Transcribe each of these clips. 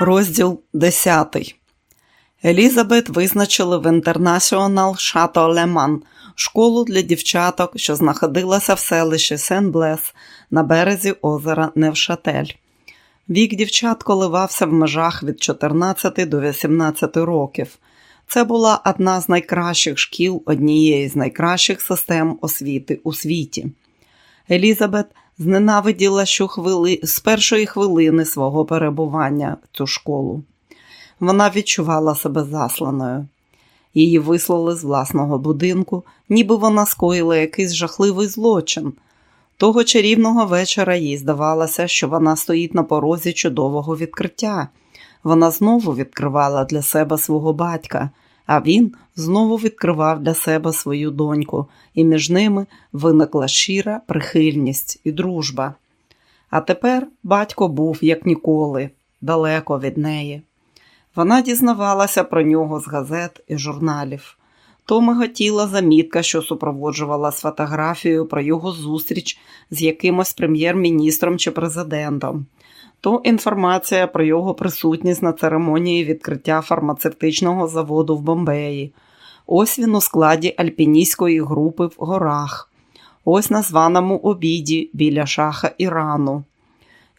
Розділ 10. Елізабет визначили в International Шато Леман школу для дівчаток, що знаходилася в селищі Сен-Блес на березі озера Невшатель. Вік дівчат коливався в межах від 14 до 18 років. Це була одна з найкращих шкіл однієї з найкращих систем освіти у світі. Елізабет зненавиділа щохвили... з першої хвилини свого перебування цю школу. Вона відчувала себе засланою. Її вислали з власного будинку, ніби вона скоїла якийсь жахливий злочин. Того чарівного вечора їй здавалося, що вона стоїть на порозі чудового відкриття. Вона знову відкривала для себе свого батька, а він знову відкривав для себе свою доньку, і між ними виникла щира прихильність і дружба. А тепер батько був, як ніколи, далеко від неї. Вона дізнавалася про нього з газет і журналів. То миготіла замітка, що супроводжувала з фотографією про його зустріч з якимось прем'єр-міністром чи президентом, то інформація про його присутність на церемонії відкриття фармацевтичного заводу в Бомбеї. Ось він у складі альпіністської групи в горах, ось на званому обіді біля шаха Ірану.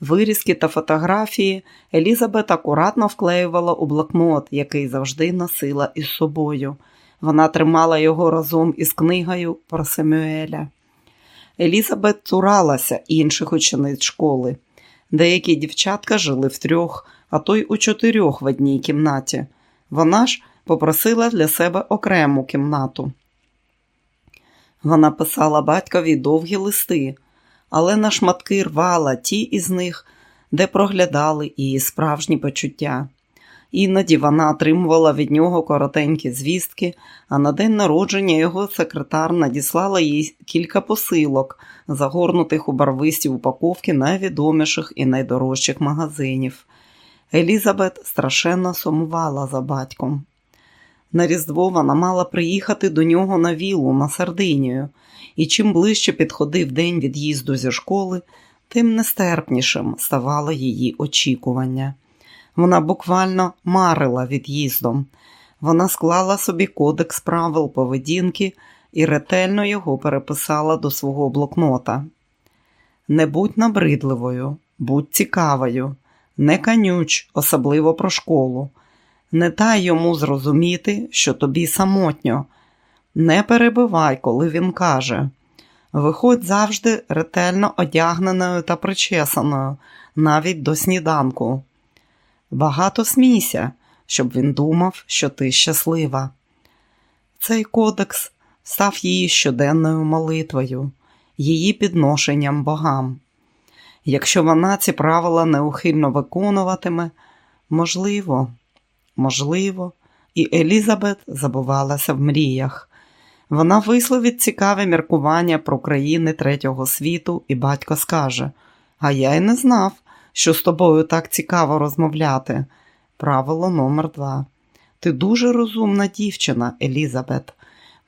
Вирізки та фотографії Елізабет акуратно вклеювала у блокнот, який завжди носила із собою. Вона тримала його разом із книгою про Семюеля. Елізабет цуралася інших учениць школи. Деякі дівчатка жили в трьох, а то й у чотирьох в одній кімнаті. Вона ж попросила для себе окрему кімнату. Вона писала батькові довгі листи, але на шматки рвала ті із них, де проглядали її справжні почуття. Іноді вона отримувала від нього коротенькі звістки, а на день народження його секретар надіслала їй кілька посилок, загорнутих у барвисті упаковки найвідоміших і найдорожчих магазинів. Елізабет страшенно сумувала за батьком. На Різдво вона мала приїхати до нього на вілу на Сардинію, і чим ближче підходив день від'їзду зі школи, тим нестерпнішим ставало її очікування. Вона буквально марила від'їздом. Вона склала собі кодекс правил поведінки і ретельно його переписала до свого блокнота. Не будь набридливою, будь цікавою, не канюч, особливо про школу. Не дай йому зрозуміти, що тобі самотньо. Не перебивай, коли він каже. Виходь завжди ретельно одягненою та причесаною, навіть до сніданку. Багато смійся, щоб він думав, що ти щаслива. Цей кодекс став її щоденною молитвою, її підношенням богам. Якщо вона ці правила неухильно виконуватиме, можливо, можливо, і Елізабет забувалася в мріях. Вона висловить цікаве міркування про країни третього світу, і батько скаже: А я й не знав, що з тобою так цікаво розмовляти. Правило номер два. Ти дуже розумна дівчина, Елізабет.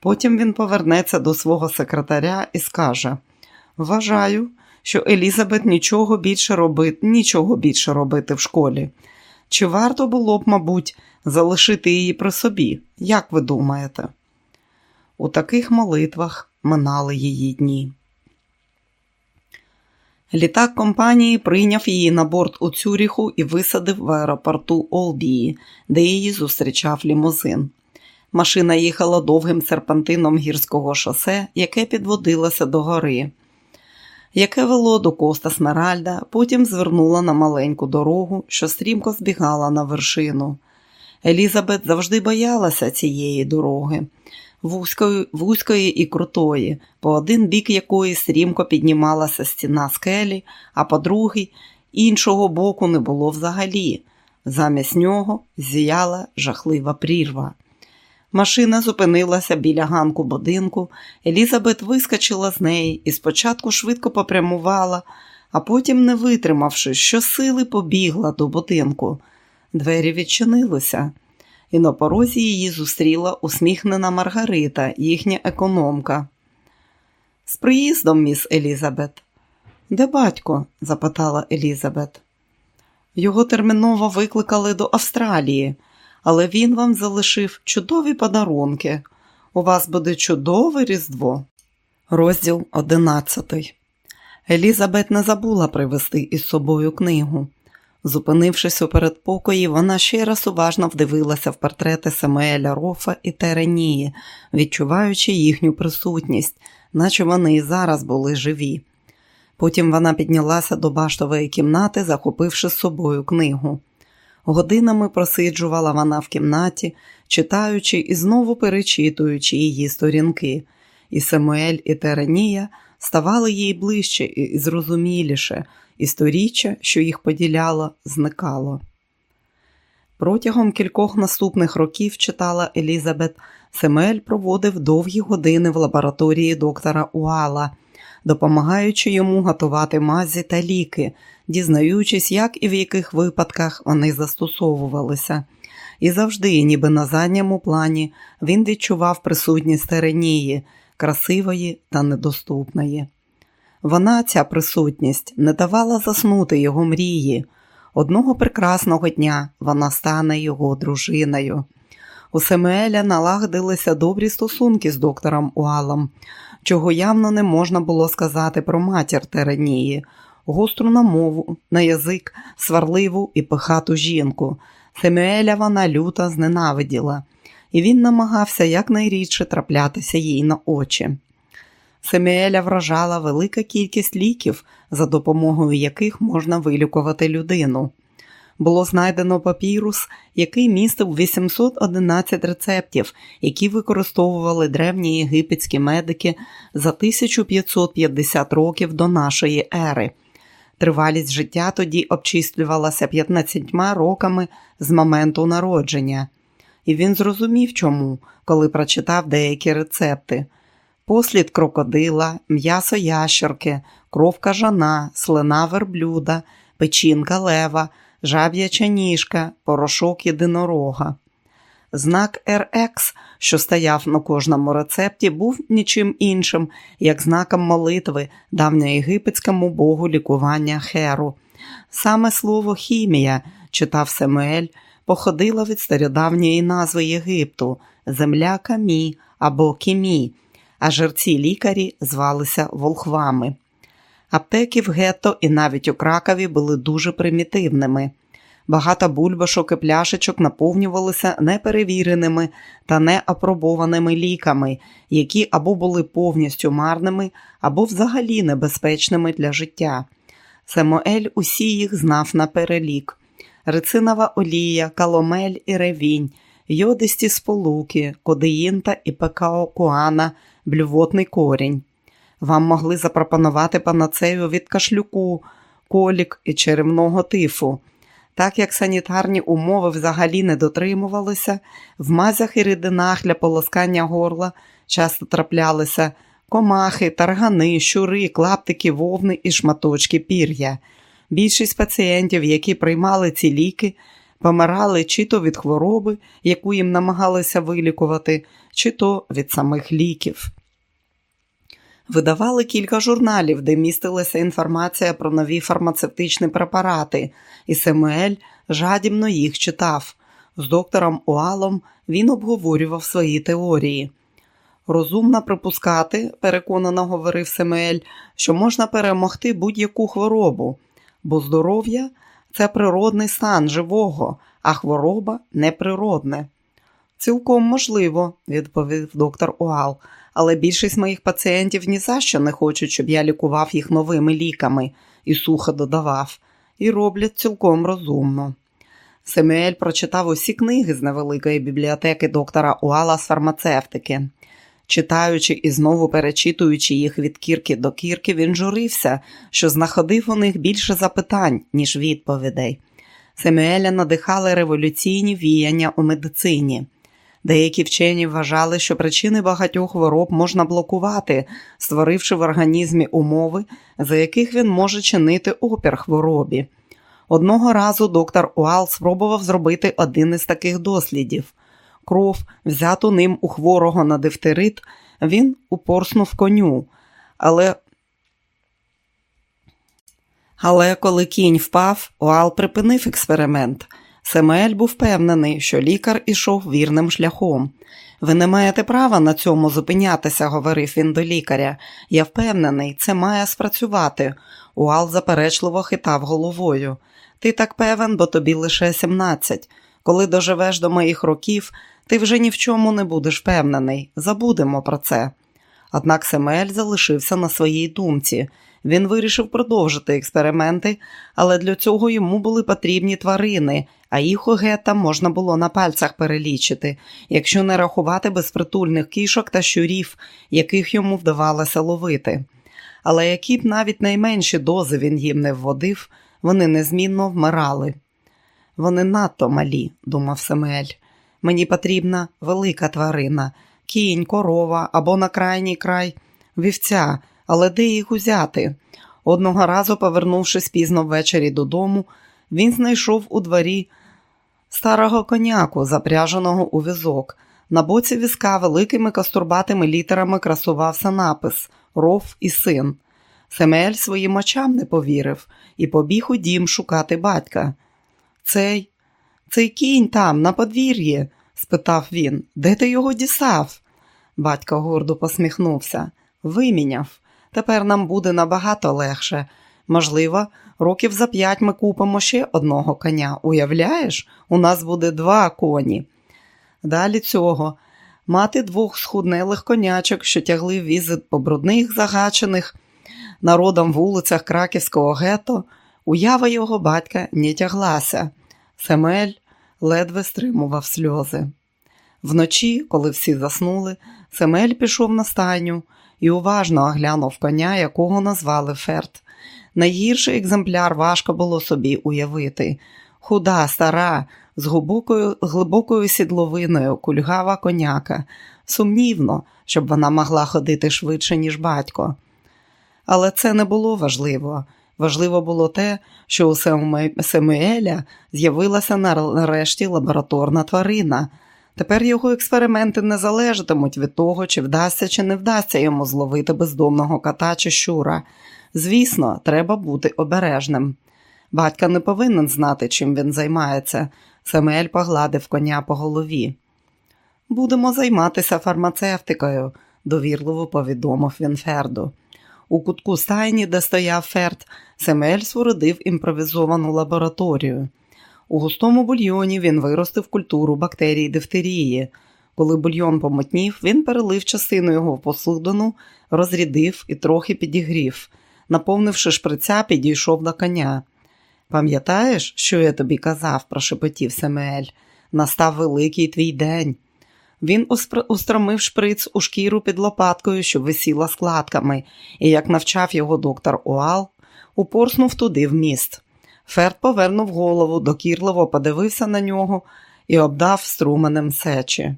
Потім він повернеться до свого секретаря і скаже: Вважаю, що Елізабет нічого більше робити, нічого більше робити в школі. Чи варто було б, мабуть, залишити її при собі, як ви думаєте? У таких молитвах минали її дні. Літак компанії прийняв її на борт у Цюріху і висадив в аеропорту Олбії, де її зустрічав лімузин. Машина їхала довгим серпантином гірського шосе, яке підводилося до гори, яке вело до коста Смеральда, потім звернула на маленьку дорогу, що стрімко збігала на вершину. Елізабет завжди боялася цієї дороги вузької, вузької і крутої, по один бік якої стрімко піднімалася стіна скелі, а по другий іншого боку не було взагалі. Замість нього зіяла жахлива прірва. Машина зупинилася біля ганку будинку. Елізабет вискочила з неї і спочатку швидко попрямувала, а потім, не витримавши, щосили побігла до будинку. Двері відчинилися і на порозі її зустріла усміхнена Маргарита, їхня економка. З приїздом, міс Елізабет. Де батько? запитала Елізабет. Його терміново викликали до Австралії, але він вам залишив чудові подарунки. У вас буде чудове Різдво. Розділ одинадцятий. Елізабет не забула привезти із собою книгу. Зупинившись у передпокої, вона ще раз уважно вдивилася в портрети Самуеля Рофа і Теренії, відчуваючи їхню присутність, наче вони і зараз були живі. Потім вона піднялася до баштової кімнати, захопивши з собою книгу. Годинами просиджувала вона в кімнаті, читаючи і знову перечитуючи її сторінки, і Самуель і Теренія ставали їй ближче і зрозуміліше, і сторіччя, що їх поділяло, зникало. Протягом кількох наступних років читала Елізабет, Семель проводив довгі години в лабораторії доктора Уала, допомагаючи йому готувати мазі та ліки, дізнаючись, як і в яких випадках вони застосовувалися. І завжди, ніби на задньому плані, він відчував присутність Теренії, красивої та недоступної. Вона, ця присутність, не давала заснути його мрії. Одного прекрасного дня вона стане його дружиною. У Семееля налагодилися добрі стосунки з доктором Уалом, чого явно не можна було сказати про матір Теренії, гостру на мову, на язик, сварливу і пихату жінку. Семееля вона люто зненавиділа, і він намагався якнайрідше траплятися їй на очі. Семіеля вражала велика кількість ліків, за допомогою яких можна вилікувати людину. Було знайдено папірус, який містив 811 рецептів, які використовували древні єгипетські медики за 1550 років до нашої ери. Тривалість життя тоді обчислювалася 15 роками з моменту народження, і він зрозумів, чому, коли прочитав деякі рецепти послід крокодила, м'ясо ящерки, кров кажана, слина верблюда, печінка лева, жаб'яча ніжка, порошок єдинорога. Знак RX, що стояв на кожному рецепті, був нічим іншим, як знаком молитви давньоєгипетському богу лікування Херу. Саме слово хімія, читав Семуель, походило від стародавньої назви Єгипту земля камі або кімі, а жерці лікарі звалися волхвами. Аптеки в гетто і навіть у Кракові були дуже примітивними. Багато бульбашок і пляшечок наповнювалися неперевіреними та неапробованими ліками, які або були повністю марними, або взагалі небезпечними для життя. Самоель усі їх знав на перелік: рецинова олія, каломель і ревінь, йодисті сполуки, кодеїнта і пекаокуана, блювотний корінь. Вам могли запропонувати панацею від кашлюку, колік і черевного тифу. Так як санітарні умови взагалі не дотримувалися, в мазях і рідинах для полоскання горла часто траплялися комахи, таргани, щури, клаптики, вовни і шматочки пір'я. Більшість пацієнтів, які приймали ці ліки, помирали чи то від хвороби, яку їм намагалися вилікувати, чи то від самих ліків. Видавали кілька журналів, де містилася інформація про нові фармацевтичні препарати, і Семуель жадібно їх читав. З доктором Уалом він обговорював свої теорії. Розумно припускати, переконано говорив Семуель, що можна перемогти будь-яку хворобу, бо здоров'я це природний стан живого, а хвороба неприродне. Цілком можливо, відповів доктор Уал, але більшість моїх пацієнтів ні за що не хочуть, щоб я лікував їх новими ліками, і сухо додавав, і роблять цілком розумно. Семюель прочитав усі книги з невеликої бібліотеки доктора Уала з фармацевтики. Читаючи і знову перечитуючи їх від кірки до кірки, він журився, що знаходив у них більше запитань, ніж відповідей. Семюеля надихали революційні віяння у медицині. Деякі вчені вважали, що причини багатьох хвороб можна блокувати, створивши в організмі умови, за яких він може чинити опір хворобі. Одного разу доктор Уал спробував зробити один із таких дослідів. Кров, взяту ним у хворого на дифтерит, він упорснув коню, але Але коли кінь впав, Уал припинив експеримент. Семель був впевнений, що лікар ішов вірним шляхом. Ви не маєте права на цьому зупинятися, говорив він до лікаря. Я впевнений, це має спрацювати. Уал заперечливо хитав головою. Ти так певен, бо тобі лише 17. Коли доживеш до моїх років, ти вже ні в чому не будеш впевнений. Забудемо про це. Однак Семель залишився на своїй думці. Він вирішив продовжити експерименти, але для цього йому були потрібні тварини, а їх у гетта можна було на пальцях перелічити, якщо не рахувати безпритульних кішок та щурів, яких йому вдавалося ловити. Але які б навіть найменші дози він їм не вводив, вони незмінно вмирали. Вони надто малі, думав Семель. Мені потрібна велика тварина, кінь, корова або на крайній край вівця, але де їх узяти? Одного разу, повернувшись пізно ввечері додому, він знайшов у дворі старого коняку, запряженого у візок. На боці візка великими кастурбатими літерами красувався напис Ров і син. Семель своїм очам не повірив і побіг у дім шукати батька. Цей цей кінь там, на подвір'ї? спитав він. Де ти його дісав? Батько гордо посміхнувся. Виміняв. Тепер нам буде набагато легше. Можливо, років за п'ять ми купимо ще одного коня. Уявляєш, у нас буде два коні. Далі цього мати двох схуднелих конячок, що тягли візит по брудних, загачених народом вулицях Краківського гетто, уява його батька не тяглася. Семель ледве стримував сльози. Вночі, коли всі заснули, Семель пішов на стайню і уважно оглянув коня, якого назвали Ферт. Найгірший екземпляр важко було собі уявити. Худа, стара, з глибокою, глибокою сідловиною, кульгава коняка. Сумнівно, щоб вона могла ходити швидше, ніж батько. Але це не було важливо. Важливо було те, що у Семуеля з'явилася нарешті лабораторна тварина. Тепер його експерименти не залежатимуть від того, чи вдасться чи не вдасться йому зловити бездомного кота чи щура. Звісно, треба бути обережним. Батька не повинен знати, чим він займається. Семель погладив коня по голові. Будемо займатися фармацевтикою, довірливо повідомив він Ферду. У кутку стайні, де стояв Ферд, Семель спорудив імпровізовану лабораторію. У густому бульйоні він виростив культуру бактерій дифтерії. Коли бульйон помотнів, він перелив частину його в посудину, розрядив і трохи підігрів. Наповнивши шприця, підійшов до коня. Пам'ятаєш, що я тобі казав, прошепотів Семель. Настав великий твій день. Він устромив шприц у шкіру під лопаткою, що висіла складками, і, як навчав його доктор Уал, упорснув туди в міст. Ферд повернув голову, докірливо подивився на нього і обдав струменем сечі.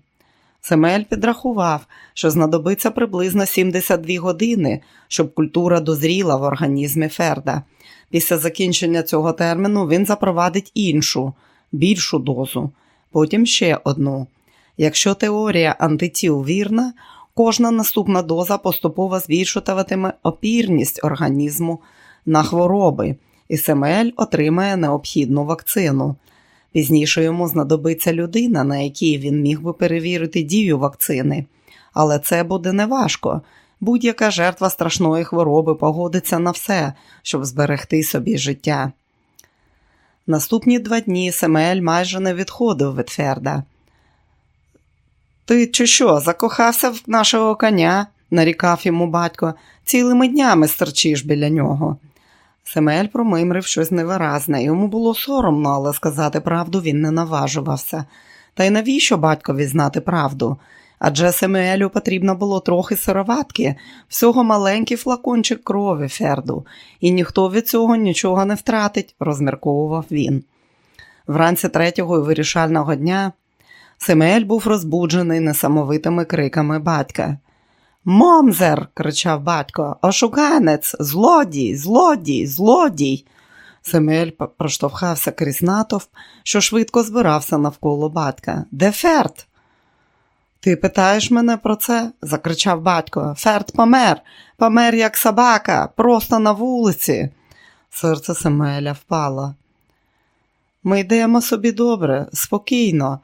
Семель підрахував, що знадобиться приблизно 72 години, щоб культура дозріла в організмі Ферда. Після закінчення цього терміну він запровадить іншу, більшу дозу, потім ще одну. Якщо теорія антитіл вірна, кожна наступна доза поступово збільшуватиме опірність організму на хвороби, і Семель отримає необхідну вакцину. Пізніше йому знадобиться людина, на якій він міг би перевірити дію вакцини. Але це буде неважко. Будь-яка жертва страшної хвороби погодиться на все, щоб зберегти собі життя. Наступні два дні Семель майже не відходив від Ферда. Ти чи що, закохався в нашого коня? нарікав йому батько, цілими днями стерчиш біля нього. Семель промимрив щось невиразне, йому було соромно, але сказати правду він не наважувався. Та й навіщо батькові знати правду? Адже Семелю потрібно було трохи сироватки, всього маленький флакончик крові Ферду, і ніхто від цього нічого не втратить, розмірковував він. Вранці третього і вирішального дня Семель був розбуджений несамовитими криками батька. Момзер, кричав батько, ошуканець, злодій, злодій, злодій. Семель проштовхався крізь натовп, що швидко збирався навколо батька. Де Ферд? Ти питаєш мене про це? закричав батько. Ферд помер, помер, як собака, просто на вулиці. Серце Семеля впало. Ми йдемо собі добре, спокійно.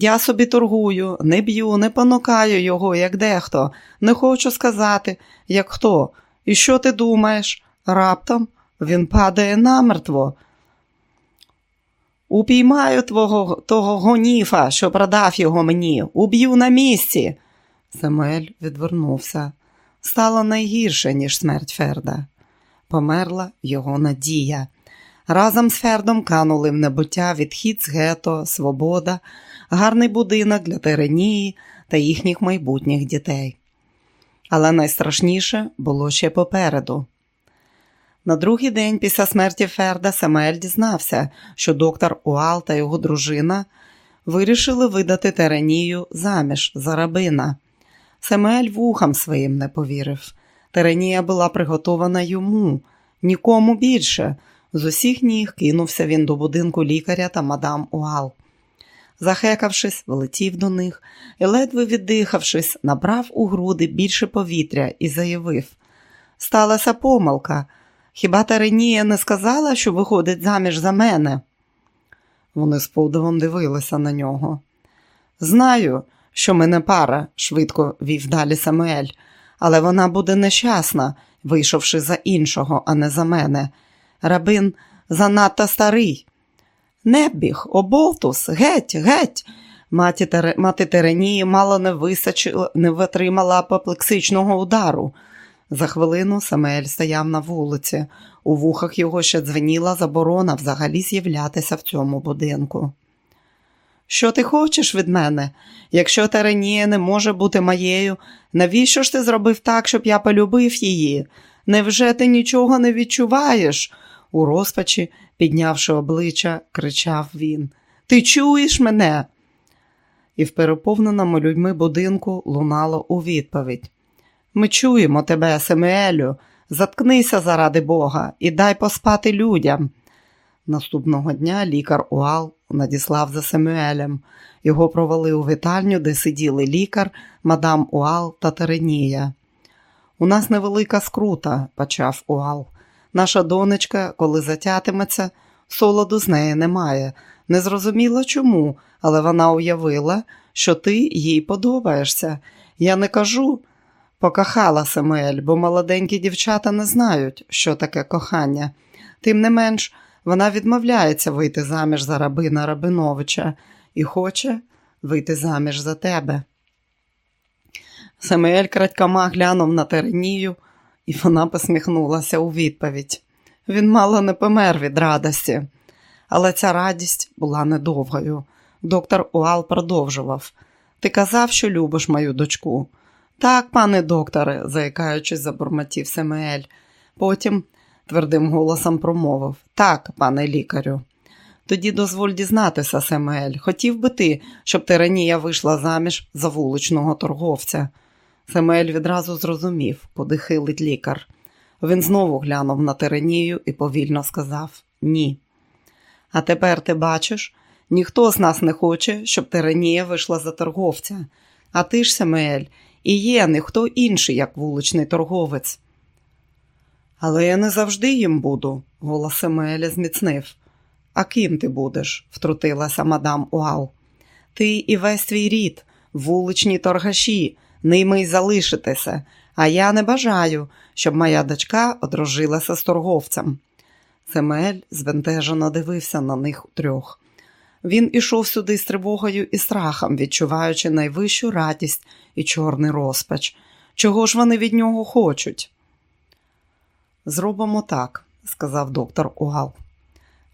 Я собі торгую, не б'ю, не понукаю його, як дехто. Не хочу сказати, як хто. І що ти думаєш? Раптом він падає намертво. Упіймаю твого того гоніфа, що продав його мені, уб'ю на місці. Семель відвернувся. Стало найгірше, ніж смерть Ферда. Померла його надія. Разом з Фердом канули в небуття відхід з гето, свобода, гарний будинок для Теренії та їхніх майбутніх дітей. Але найстрашніше було ще попереду. На другий день після смерті Ферда Самель дізнався, що доктор Уал та його дружина вирішили видати Теренію заміж за рабина. Семель вухам своїм не повірив. Теренія була приготована йому, нікому більше. З усіх ніг кинувся він до будинку лікаря та мадам Уал. Захекавшись, влетів до них і, ледве віддихавшись, набрав у груди більше повітря і заявив: Сталася помилка. Хіба Теренія не сказала, що виходить заміж за мене? Вони з подивом дивилися на нього. Знаю, що ми не пара, швидко вів далі Самуель, але вона буде нещасна, вийшовши за іншого, а не за мене. Рабин занадто старий. Небіг, обовтус, геть, геть. Мати Теренії мало не висачила, не витримала апоплексичного удару. За хвилину Самель стояв на вулиці. У вухах його ще дзвеніла заборона взагалі з'являтися в цьому будинку. Що ти хочеш від мене? Якщо Теренія не може бути моєю, навіщо ж ти зробив так, щоб я полюбив її? Невже ти нічого не відчуваєш? У розпачі, піднявши обличчя, кричав він. Ти чуєш мене? І в переповненому людьми будинку лунало у відповідь. Ми чуємо тебе, Семуелю, заткнися заради Бога і дай поспати людям. Наступного дня лікар Уал надіслав за Семюелем. Його провели у вітальню, де сиділи лікар, мадам Уал та Теренія. У нас невелика скрута, почав Уал. Наша донечка, коли затятиметься, солоду з неї немає. Не зрозуміла чому, але вона уявила, що ти їй подобаєшся. Я не кажу, покохала Семуель, бо молоденькі дівчата не знають, що таке кохання. Тим не менш, вона відмовляється вийти заміж за рабина Рабиновича і хоче вийти заміж за тебе. Самуель крадькома глянув на Теренію, і вона посміхнулася у відповідь. Він мало не помер від радості, але ця радість була недовгою. Доктор Уал продовжував Ти казав, що любиш мою дочку. Так, пане докторе, заїкаючись, забурмотів Семеель. Потім твердим голосом промовив Так, пане лікарю. Тоді дозволь дізнатися, Семель. Хотів би ти, щоб Теранія вийшла заміж за вуличного торговця. Семель відразу зрозумів, куди хилить лікар. Він знову глянув на Теранію і повільно сказав Ні. А тепер ти бачиш, ніхто з нас не хоче, щоб Теранія вийшла за торговця. А ти ж, Семель, і є не хто інший, як вуличний торговець. Але я не завжди їм буду, голос Семеля зміцнив. А ким ти будеш? втрутилася мадам Уал. Ти і весь твій рід, вуличні торгаші, ними й залишитеся, а я не бажаю, щоб моя дочка одружилася з торговцем. Семель збентежено дивився на них трьох. Він ішов сюди з тривогою і страхом, відчуваючи найвищу радість і чорний розпач. Чого ж вони від нього хочуть? Зробимо так, сказав доктор Угал.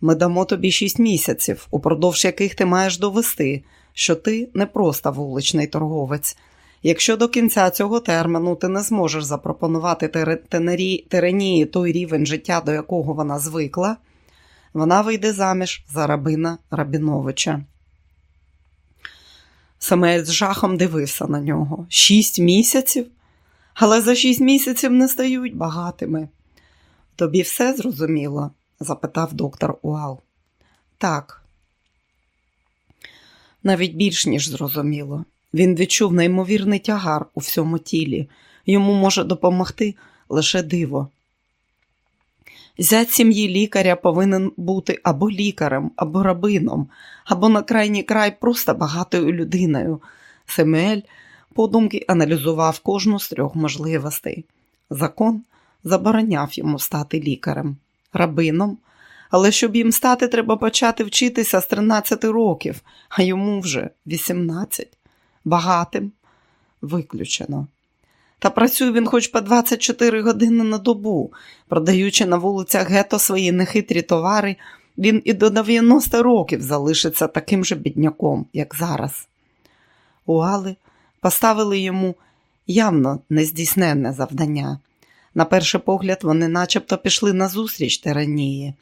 Ми дамо тобі шість місяців, упродовж яких ти маєш довести, що ти не просто вуличний торговець. Якщо до кінця цього терміну ти не зможеш запропонувати Теренії той рівень життя, до якого вона звикла, вона вийде заміж за рабина Рабіновича. Самець з жахом дивився на нього. Шість місяців? Але за шість місяців не стають багатими. Тобі все зрозуміло? запитав доктор Уал. Так. Навіть більш ніж зрозуміло. Він відчув неймовірний тягар у всьому тілі. Йому може допомогти лише диво. Зять сім'ї лікаря повинен бути або лікарем, або рабином, або на крайній край просто багатою людиною. Семель подумки аналізував кожну з трьох можливостей. Закон забороняв йому стати лікарем, рабином, але щоб їм стати, треба почати вчитися з 13 років, а йому вже 18. Багатим виключено. Та працює він хоч по 24 години на добу, продаючи на вулицях гето свої нехитрі товари, він і до 90 років залишиться таким же бідняком, як зараз. У Али поставили йому явно нездійсненне завдання. На перший погляд, вони начебто пішли назустріч тиранії,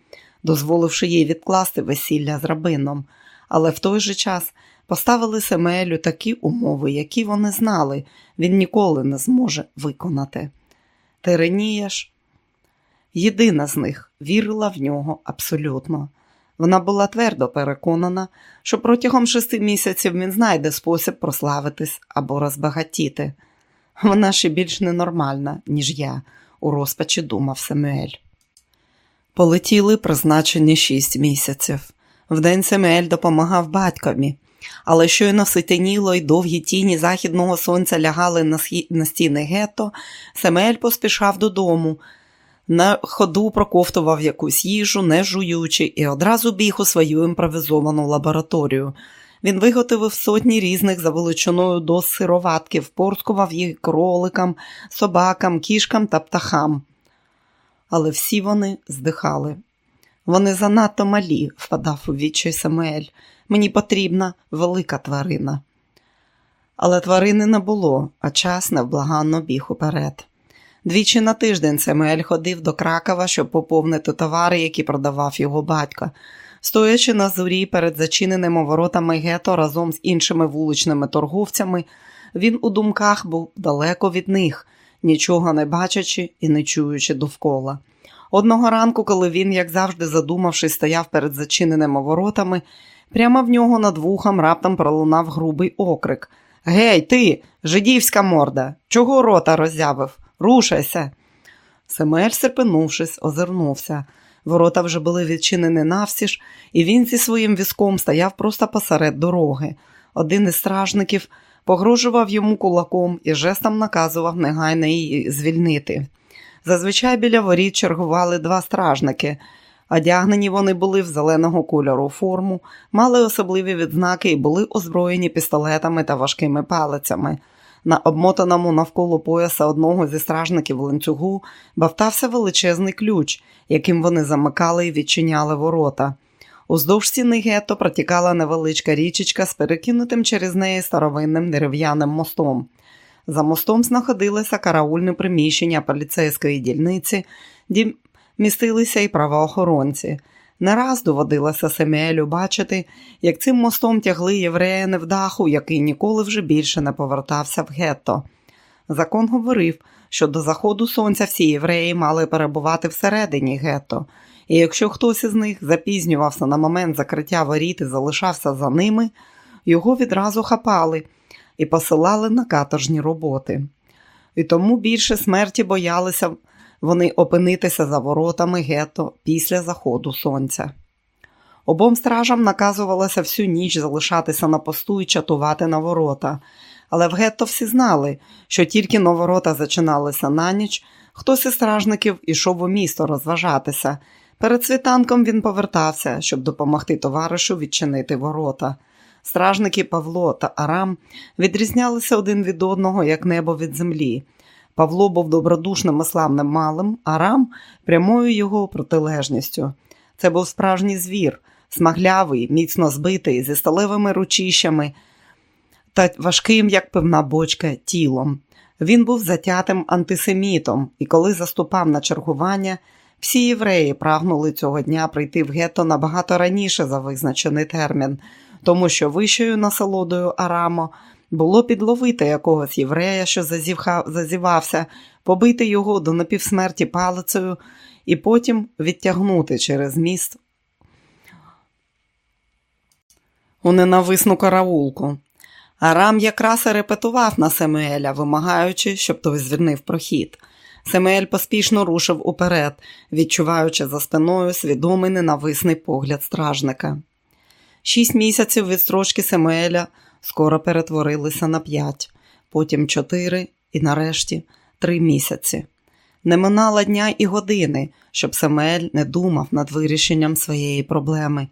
дозволивши їй відкласти весілля з рабином, але в той же час поставили Семелю такі умови, які вони знали, він ніколи не зможе виконати. Теренія ж, єдина з них, вірила в нього абсолютно. Вона була твердо переконана, що протягом шести місяців він знайде спосіб прославитись або розбагатіти. Вона ще більш ненормальна, ніж я, у розпачі думав Семюель. Полетіли призначені шість місяців. Вдень Семюель допомагав батькові, але щойно ситеніло й довгі тіні західного сонця лягали на, схі... на стіни гетто, Семель поспішав додому. На ходу проковтував якусь їжу, не жуючи, і одразу біг у свою імпровізовану лабораторію. Він виготовив сотні різних за величиною доз сироватків, порткував їх кроликам, собакам, кішкам та птахам. Але всі вони здихали. Вони занадто малі, впадав у відчай Самуель. Мені потрібна велика тварина. Але тварини не було, а час невблаганно біг уперед. Двічі на тиждень Семель ходив до Кракова, щоб поповнити товари, які продавав його батько. Стоячи на зорі перед зачиненими воротами гето разом з іншими вуличними торговцями, він у думках був далеко від них, нічого не бачачи і не чуючи довкола. Одного ранку, коли він, як завжди, задумавшись, стояв перед зачиненими воротами, прямо в нього над вухом раптом пролунав грубий окрик Гей, ти, жидівська морда, чого рота роззявив? Рушайся. Семель, серпинувшись, озирнувся. Ворота вже були відчинені навсіж, і він зі своїм візком стояв просто посеред дороги. Один із стражників погрожував йому кулаком і жестом наказував негайно її звільнити. Зазвичай біля воріт чергували два стражники. Одягнені вони були в зеленого кольору форму, мали особливі відзнаки і були озброєні пістолетами та важкими палицями. На обмотаному навколо пояса одного зі стражників ланцюгу бавтався величезний ключ, яким вони замикали і відчиняли ворота. Уздовж стіни гетто протікала невеличка річечка з перекинутим через неї старовинним дерев'яним мостом. За мостом знаходилося караульне приміщення поліцейської дільниці, де містилися і правоохоронці. Не раз доводилося Семелю бачити, як цим мостом тягли єврея невдаху, який ніколи вже більше не повертався в гетто. Закон говорив, що до заходу сонця всі євреї мали перебувати всередині гетто, і якщо хтось із них запізнювався на момент закриття воріт і залишався за ними, його відразу хапали і посилали на каторжні роботи. І тому більше смерті боялися вони опинитися за воротами гетто після заходу сонця. Обом стражам наказувалося всю ніч залишатися на посту і чатувати на ворота, але в гетто всі знали, що тільки на ворота зачиналися на ніч, хтось із стражників ішов у місто розважатися. Перед світанком він повертався, щоб допомогти товаришу відчинити ворота. Стражники Павло та Арам відрізнялися один від одного, як небо від землі. Павло був добродушним і славним малим, а рам прямою його протилежністю. Це був справжній звір, смаглявий, міцно збитий, зі сталевими ручищами та важким, як певна бочка, тілом. Він був затятим антисемітом, і коли заступав на чергування, всі євреї прагнули цього дня прийти в гетто набагато раніше за визначений термін, тому що вищою насолодою Арамо було підловити якогось єврея, що зазівався, побити його до напівсмерті палицею і потім відтягнути через міст у ненависну караулку. Арам якраз і репетував на Семуеля, вимагаючи, щоб той звільнив прохід. Семель поспішно рушив уперед, відчуваючи за спиною свідомий ненависний погляд стражника. Шість місяців від строчки Семеля скоро перетворилися на п'ять, потім чотири і нарешті три місяці. Не минала дня і години, щоб Семель не думав над вирішенням своєї проблеми,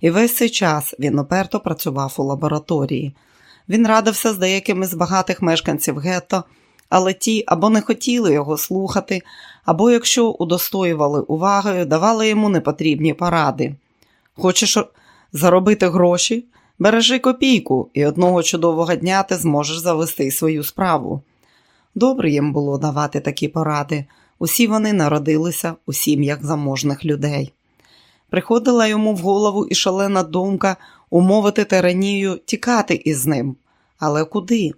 і весь цей час він уперто працював у лабораторії. Він радився з деякими з багатих мешканців гетто, але ті або не хотіли його слухати, або, якщо удостоювали увагою, давали йому непотрібні поради. Хочеш заробити гроші? Бережи копійку, і одного чудового дня ти зможеш завести свою справу. Добре їм було давати такі поради. Усі вони народилися у сім'ях заможних людей. Приходила йому в голову і шалена думка умовити Теранію тікати із ним. Але куди?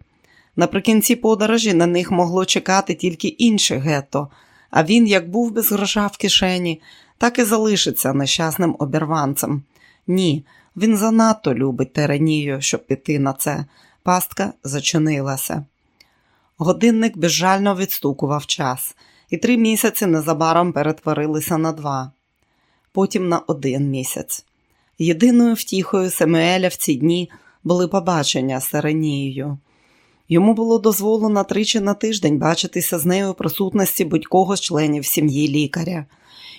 Наприкінці подорожі на них могло чекати тільки інше гетто, а він, як був без гроша в кишені, так і залишиться нещасним обірванцем. Ні, він занадто любить Теранію, щоб піти на це. Пастка зачинилася. Годинник безжально відстукував час, і три місяці незабаром перетворилися на два, потім на один місяць. Єдиною втіхою Семуеля в ці дні були побачення з Теранією. Йому було дозволено тричі на тиждень бачитися з нею у присутності будь-кого з членів сім'ї лікаря.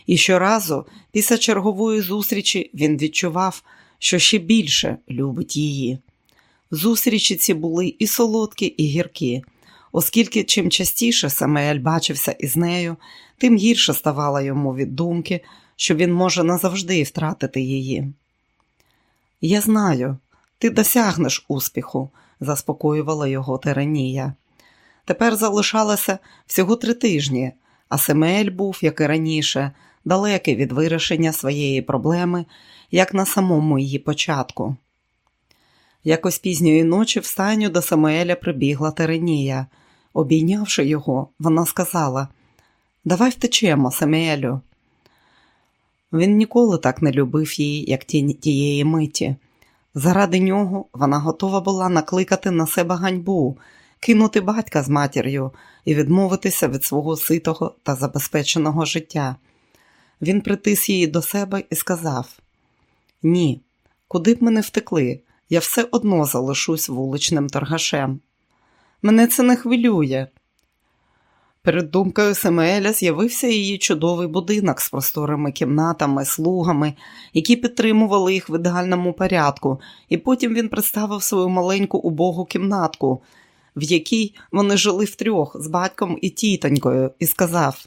І щоразу, після чергової зустрічі, він відчував, що ще більше любить її. Зустрічі ці були і солодкі, і гіркі, оскільки чим частіше Самеель бачився із нею, тим гірше ставало йому від думки, що він може назавжди втратити її. Я знаю, ти досягнеш успіху, заспокоювала його Теренія. Тепер залишалося всього три тижні, а Семеель був, як і раніше, далекий від вирішення своєї проблеми, як на самому її початку. Якось пізньої ночі в стайню до Самуеля прибігла Теренія. Обійнявши його, вона сказала Давай втечемо, Самуелю. Він ніколи так не любив її, як тієї миті. Заради нього вона готова була накликати на себе ганьбу, кинути батька з матір'ю і відмовитися від свого ситого та забезпеченого життя. Він притис її до себе і сказав: Ні, куди б ми не втекли, я все одно залишусь вуличним торгашем. Мене це не хвилює. Перед думкою Семееля з'явився її чудовий будинок з просторими кімнатами, слугами, які підтримували їх в ідеальному порядку, і потім він представив свою маленьку убогу кімнатку, в якій вони жили втрьох з батьком і тітонькою, і сказав: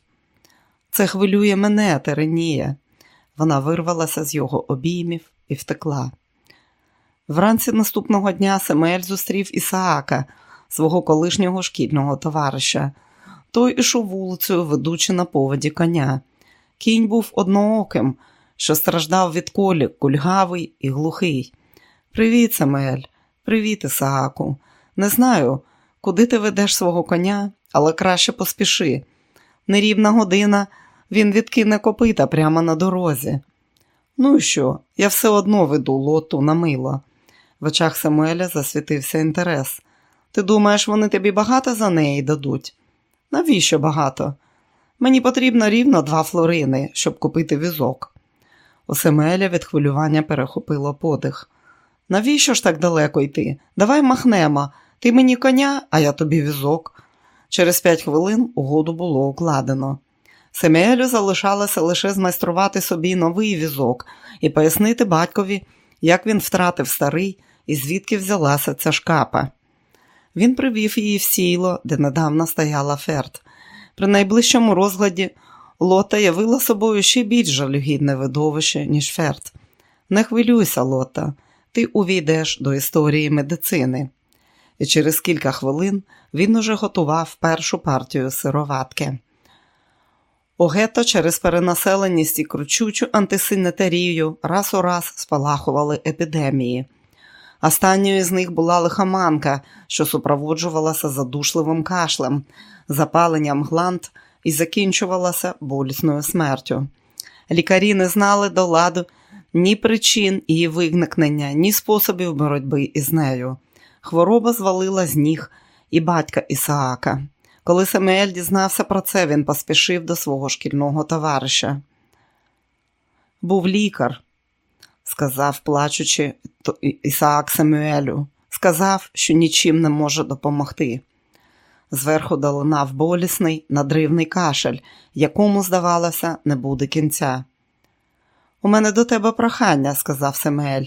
Це хвилює мене, Теренія. Вона вирвалася з його обіймів і втекла. Вранці наступного дня Семель зустрів Ісаака, свого колишнього шкільного товариша. Той ішов вулицею, ведучи на поводі коня. Кінь був однооким, що страждав від колі, кульгавий і глухий. Привіт, Самель, привіт, Ісааку. Не знаю, куди ти ведеш свого коня, але краще поспіши. Нерівна година він відкине копита прямо на дорозі. Ну і що, я все одно веду лоту на мило. В очах Самуеля засвітився інтерес. Ти думаєш, вони тобі багато за неї дадуть? Навіщо багато? Мені потрібно рівно два флорини, щоб купити візок. У Семеля від хвилювання перехопило подих. Навіщо ж так далеко йти? Давай махнемо. Ти мені коня, а я тобі візок. Через п'ять хвилин угоду було укладено. Семелю залишалося лише змайструвати собі новий візок і пояснити батькові, як він втратив старий і звідки взялася ця шкапа. Він привів її в сіло, де недавно стояла ферт. При найближчому розгляді лота явила собою ще більш жалюгідне видовище, ніж ферт. Не хвилюйся, лота, ти увійдеш до історії медицини. І через кілька хвилин він уже готував першу партію сироватки. У гетто через перенаселеність і кручучу антисанітарію раз у раз спалахували епідемії. Останньою з них була лихоманка, що супроводжувалася задушливим кашлем, запаленням гланд і закінчувалася болісною смертю. Лікарі не знали до ладу ні причин її виникнення, ні способів боротьби із нею. Хвороба звалила з ніг і батька Ісаака. Коли Самуель дізнався про це, він поспішив до свого шкільного товариша. Був лікар, сказав, плачучи Ісаак Самуелю, сказав, що нічим не може допомогти. Зверху долинав болісний, надривний кашель, якому, здавалося, не буде кінця. У мене до тебе прохання, сказав Семель.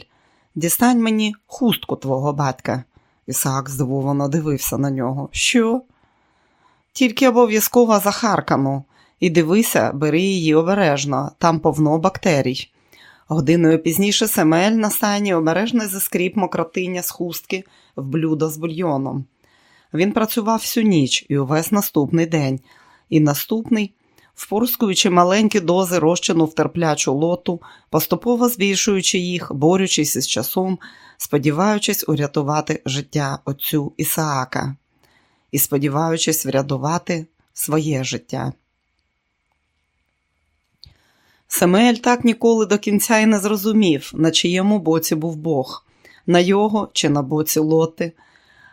Дістань мені хустку твого батька. Ісаак здивовано дивився на нього. Що? Тільки обов'язково захаркану. І дивися, бери її обережно, там повно бактерій. Годиною пізніше Семель на стайні обережно заскріп мокротиння з хустки в блюдо з бульйоном. Він працював всю ніч і увесь наступний день, і наступний, впорскуючи маленькі дози розчину в терплячу лоту, поступово збільшуючи їх, борючись із часом, сподіваючись урятувати життя отцю Ісаака і сподіваючись врятувати своє життя. Семель так ніколи до кінця й не зрозумів, на чиєму боці був Бог, на його чи на боці лоти.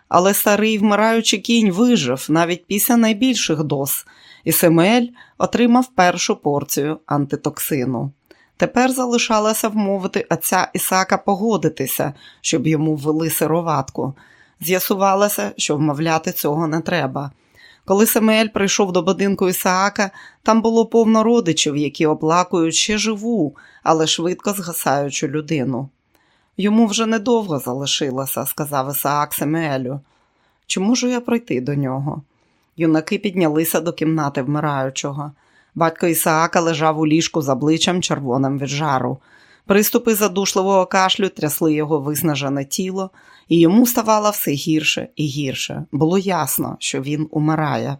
Але старий вмираючий кінь вижив навіть після найбільших доз, і Семель отримав першу порцію антитоксину. Тепер залишалося вмовити отця Ісака погодитися, щоб йому ввели сироватку. З'ясувалося, що вмовляти цього не треба. Коли Семель прийшов до будинку Ісаака, там було повно родичів, які оплакують ще живу, але швидко згасаючу людину. Йому вже недовго залишилося, сказав Ісаак Семелю. Чи можу я пройти до нього? Юнаки піднялися до кімнати вмираючого. Батько Ісаака лежав у ліжку з обличчям червоним від жару. Приступи задушливого кашлю трясли його виснажене тіло, і йому ставало все гірше і гірше. Було ясно, що він умирає.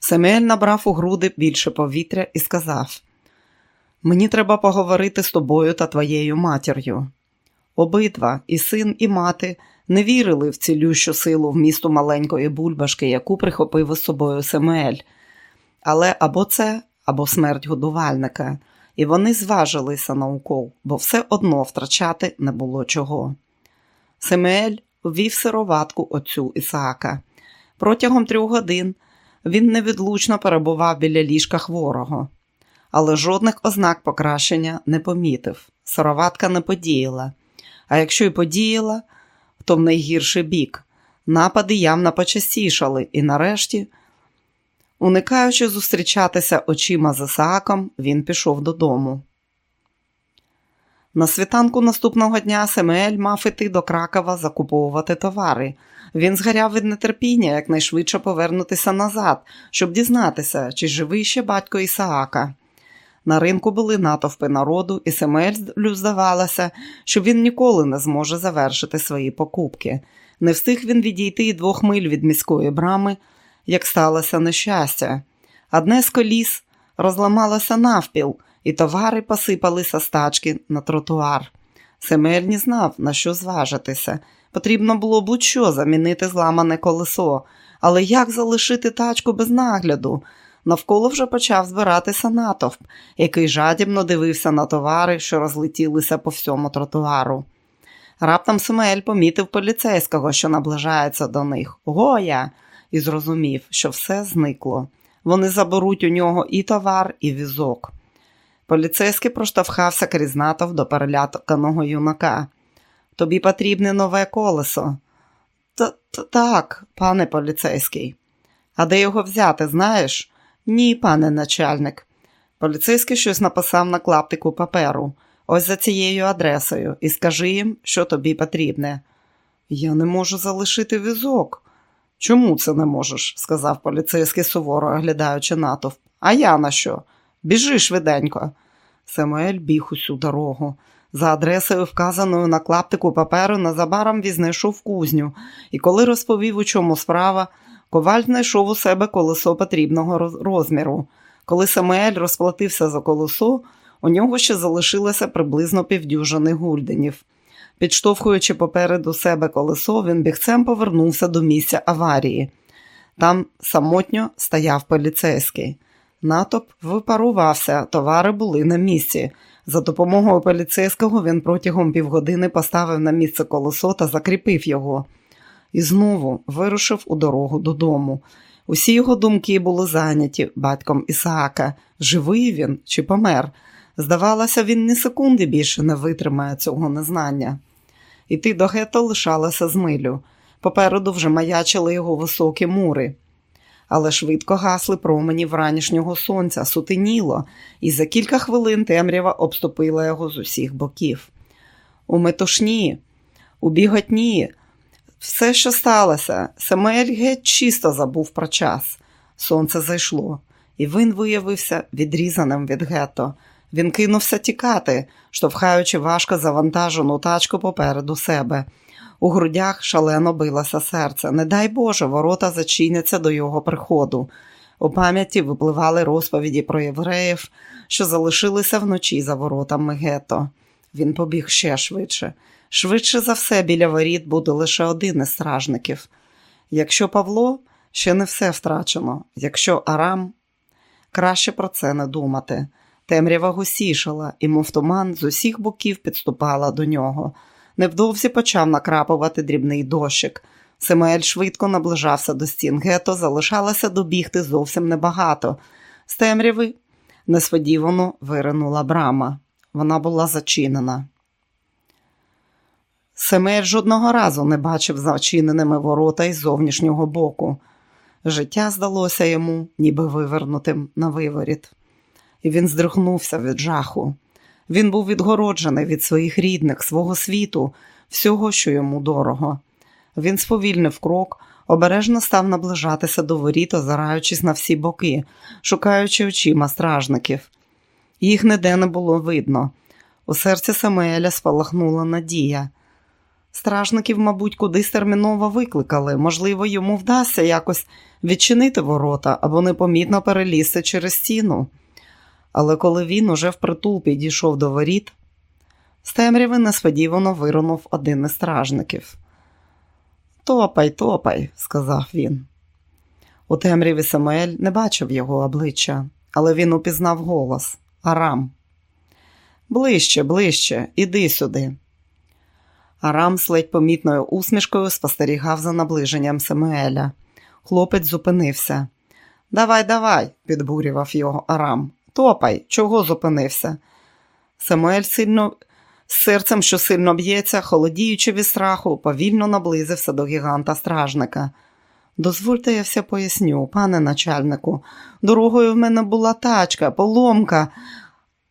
Семель набрав у груди більше повітря і сказав: Мені треба поговорити з тобою та твоєю матір'ю. Обидва, і син, і мати, не вірили в цілющу силу в місту маленької бульбашки, яку прихопив із собою Семель. Але або це, або смерть годувальника і вони зважилися на укол, бо все одно втрачати не було чого. Семель ввів сироватку отцю Ісаака. Протягом трьох годин він невідлучно перебував біля ліжка хворого, але жодних ознак покращення не помітив. Сироватка не подіяла, а якщо й подіяла, то в найгірший бік. Напади явно почастішали, і нарешті Уникаючи зустрічатися очима з Ісааком, він пішов додому. На світанку наступного дня Семель мав іти до Кракова закуповувати товари. Він згаряв від нетерпіння якнайшвидше повернутися назад, щоб дізнатися, чи живий ще батько Ісаака. На ринку були натовпи народу, і Семелю здавалося, що він ніколи не зможе завершити свої покупки. Не встиг він відійти й двох миль від міської брами, як сталося нещастя. Одне з коліс розламалося навпіл, і товари посипалися з тачки на тротуар. Семель не знав, на що зважитися. Потрібно було будь-що замінити зламане колесо, але як залишити тачку без нагляду? Навколо вже почав збиратися натовп, який жадібно дивився на товари, що розлетілися по всьому тротуару. Раптом Семель помітив поліцейського, що наближається до них. Гоя! і зрозумів, що все зникло. Вони заберуть у нього і товар, і візок. Поліцейський проштовхався крізь натовп до переляканого юнака. Тобі потрібне нове колесо. Так, пане поліцейський. А де його взяти, знаєш? Ні, пане начальник. Поліцейський щось написав на клаптику паперу. Ось за цією адресою, і скажи їм, що тобі потрібне. Я не можу залишити візок. Чому це не можеш? сказав поліцейський суворо, оглядаючи натовп. А я на що? Біжи швиденько. Самуель біг усю дорогу. За адресою, вказаною на клаптику паперу, незабаром відзнайшов кузню, і коли розповів, у чому справа, коваль знайшов у себе колесо потрібного розміру. Коли Самуель розплатився за колесо, у нього ще залишилося приблизно півдюжини гульденів. Підштовхуючи попереду себе колесо, він бігцем повернувся до місця аварії. Там самотньо стояв поліцейський. Натоп випарувався, товари були на місці. За допомогою поліцейського він протягом півгодини поставив на місце колесо та закріпив його. І знову вирушив у дорогу додому. Усі його думки були зайняті батьком Ісаака. Живий він чи помер. Здавалося, він ні секунди більше не витримає цього незнання. Іти до гетто лишалося з милю. Попереду вже маячили його високі мури. Але швидко гасли промені вранішнього сонця, сутеніло, і за кілька хвилин темрява обступила його з усіх боків. У метушні, у біготні, все, що сталося, Самуель геть чисто забув про час. Сонце зайшло, і він виявився відрізаним від гетто. Він кинувся тікати, штовхаючи важко завантажену тачку попереду себе. У грудях шалено билося серце. Не дай Боже, ворота зачиняться до його приходу. У пам'яті випливали розповіді про євреїв, що залишилися вночі за воротами гетто. Він побіг ще швидше. Швидше за все, біля воріт буде лише один із стражників. Якщо Павло, ще не все втрачено, якщо Арам, краще про це не думати. Темрява гусішала, і мов туман з усіх боків підступала до нього. Невдовзі почав накрапувати дрібний дощик. Семель швидко наближався до стін гето, залишалося добігти зовсім небагато. З темряви несподівано виринула брама. Вона була зачинена. Семель жодного разу не бачив зачиненими ворота із зовнішнього боку. Життя здалося йому, ніби вивернутим на виворіт. І він здригнувся від жаху. Він був відгороджений від своїх рідних, свого світу, всього, що йому дорого. Він сповільнив крок, обережно став наближатися до воріт, озираючись на всі боки, шукаючи очима стражників. Їх ніде не було видно. У серці Самуеля спалахнула надія. Стражників, мабуть, кудись терміново викликали. Можливо, йому вдасться якось відчинити ворота або непомітно перелізти через стіну. Але коли він уже впритул підійшов до воріт, з темряви несподівано вирунув один із стражників. Топай, топай, сказав він. У темряві Самуель не бачив його обличчя, але він упізнав голос Арам. Ближче, ближче, іди сюди. Арам з ледь помітною усмішкою спостерігав за наближенням Самуеля. Хлопець зупинився. Давай, давай, підбурював його Арам. Топай, чого зупинився? Самуель сильно з серцем, що сильно б'ється, холодіючи від страху, повільно наблизився до гіганта стражника. Дозвольте, я все поясню, пане начальнику. Дорогою в мене була тачка, поломка.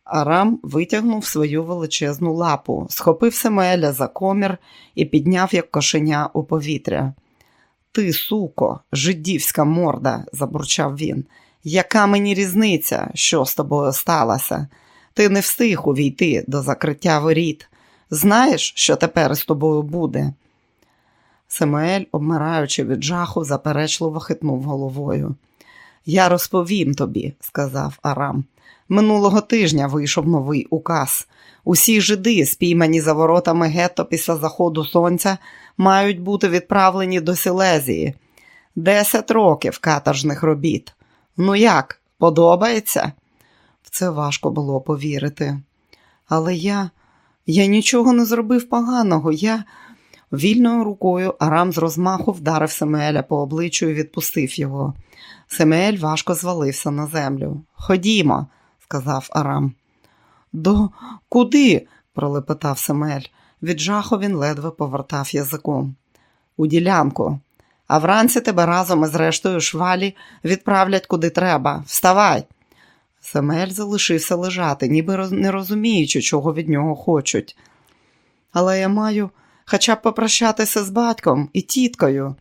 Арам витягнув свою величезну лапу, схопив Семеля за комір і підняв, як кошеня у повітря. Ти, суко, жидівська морда, забурчав він. Яка мені різниця, що з тобою сталося? Ти не встиг увійти до закриття воріт. Знаєш, що тепер з тобою буде? Самуель, обмираючи від жаху, заперечливо хитнув головою. Я розповім тобі, сказав Арам. Минулого тижня вийшов новий указ. Усі жиди, спіймані за воротами гетто після заходу сонця, мають бути відправлені до Силезії. Десять років каторжних робіт. Ну як, подобається? В це важко було повірити. Але я я нічого не зробив поганого. Я вільною рукою Арам з розмаху вдарив Семееля по обличчю і відпустив його. Семеель важко звалився на землю. Ходімо, сказав Арам. До куди? пролепетав Семель. Від жаху він ледве повертав язиком. У ділянку. А вранці тебе разом із рештою швалі відправлять куди треба. Вставай. Семель залишився лежати, ніби не розуміючи, чого від нього хочуть. Але я маю хоча б попрощатися з батьком і тіткою.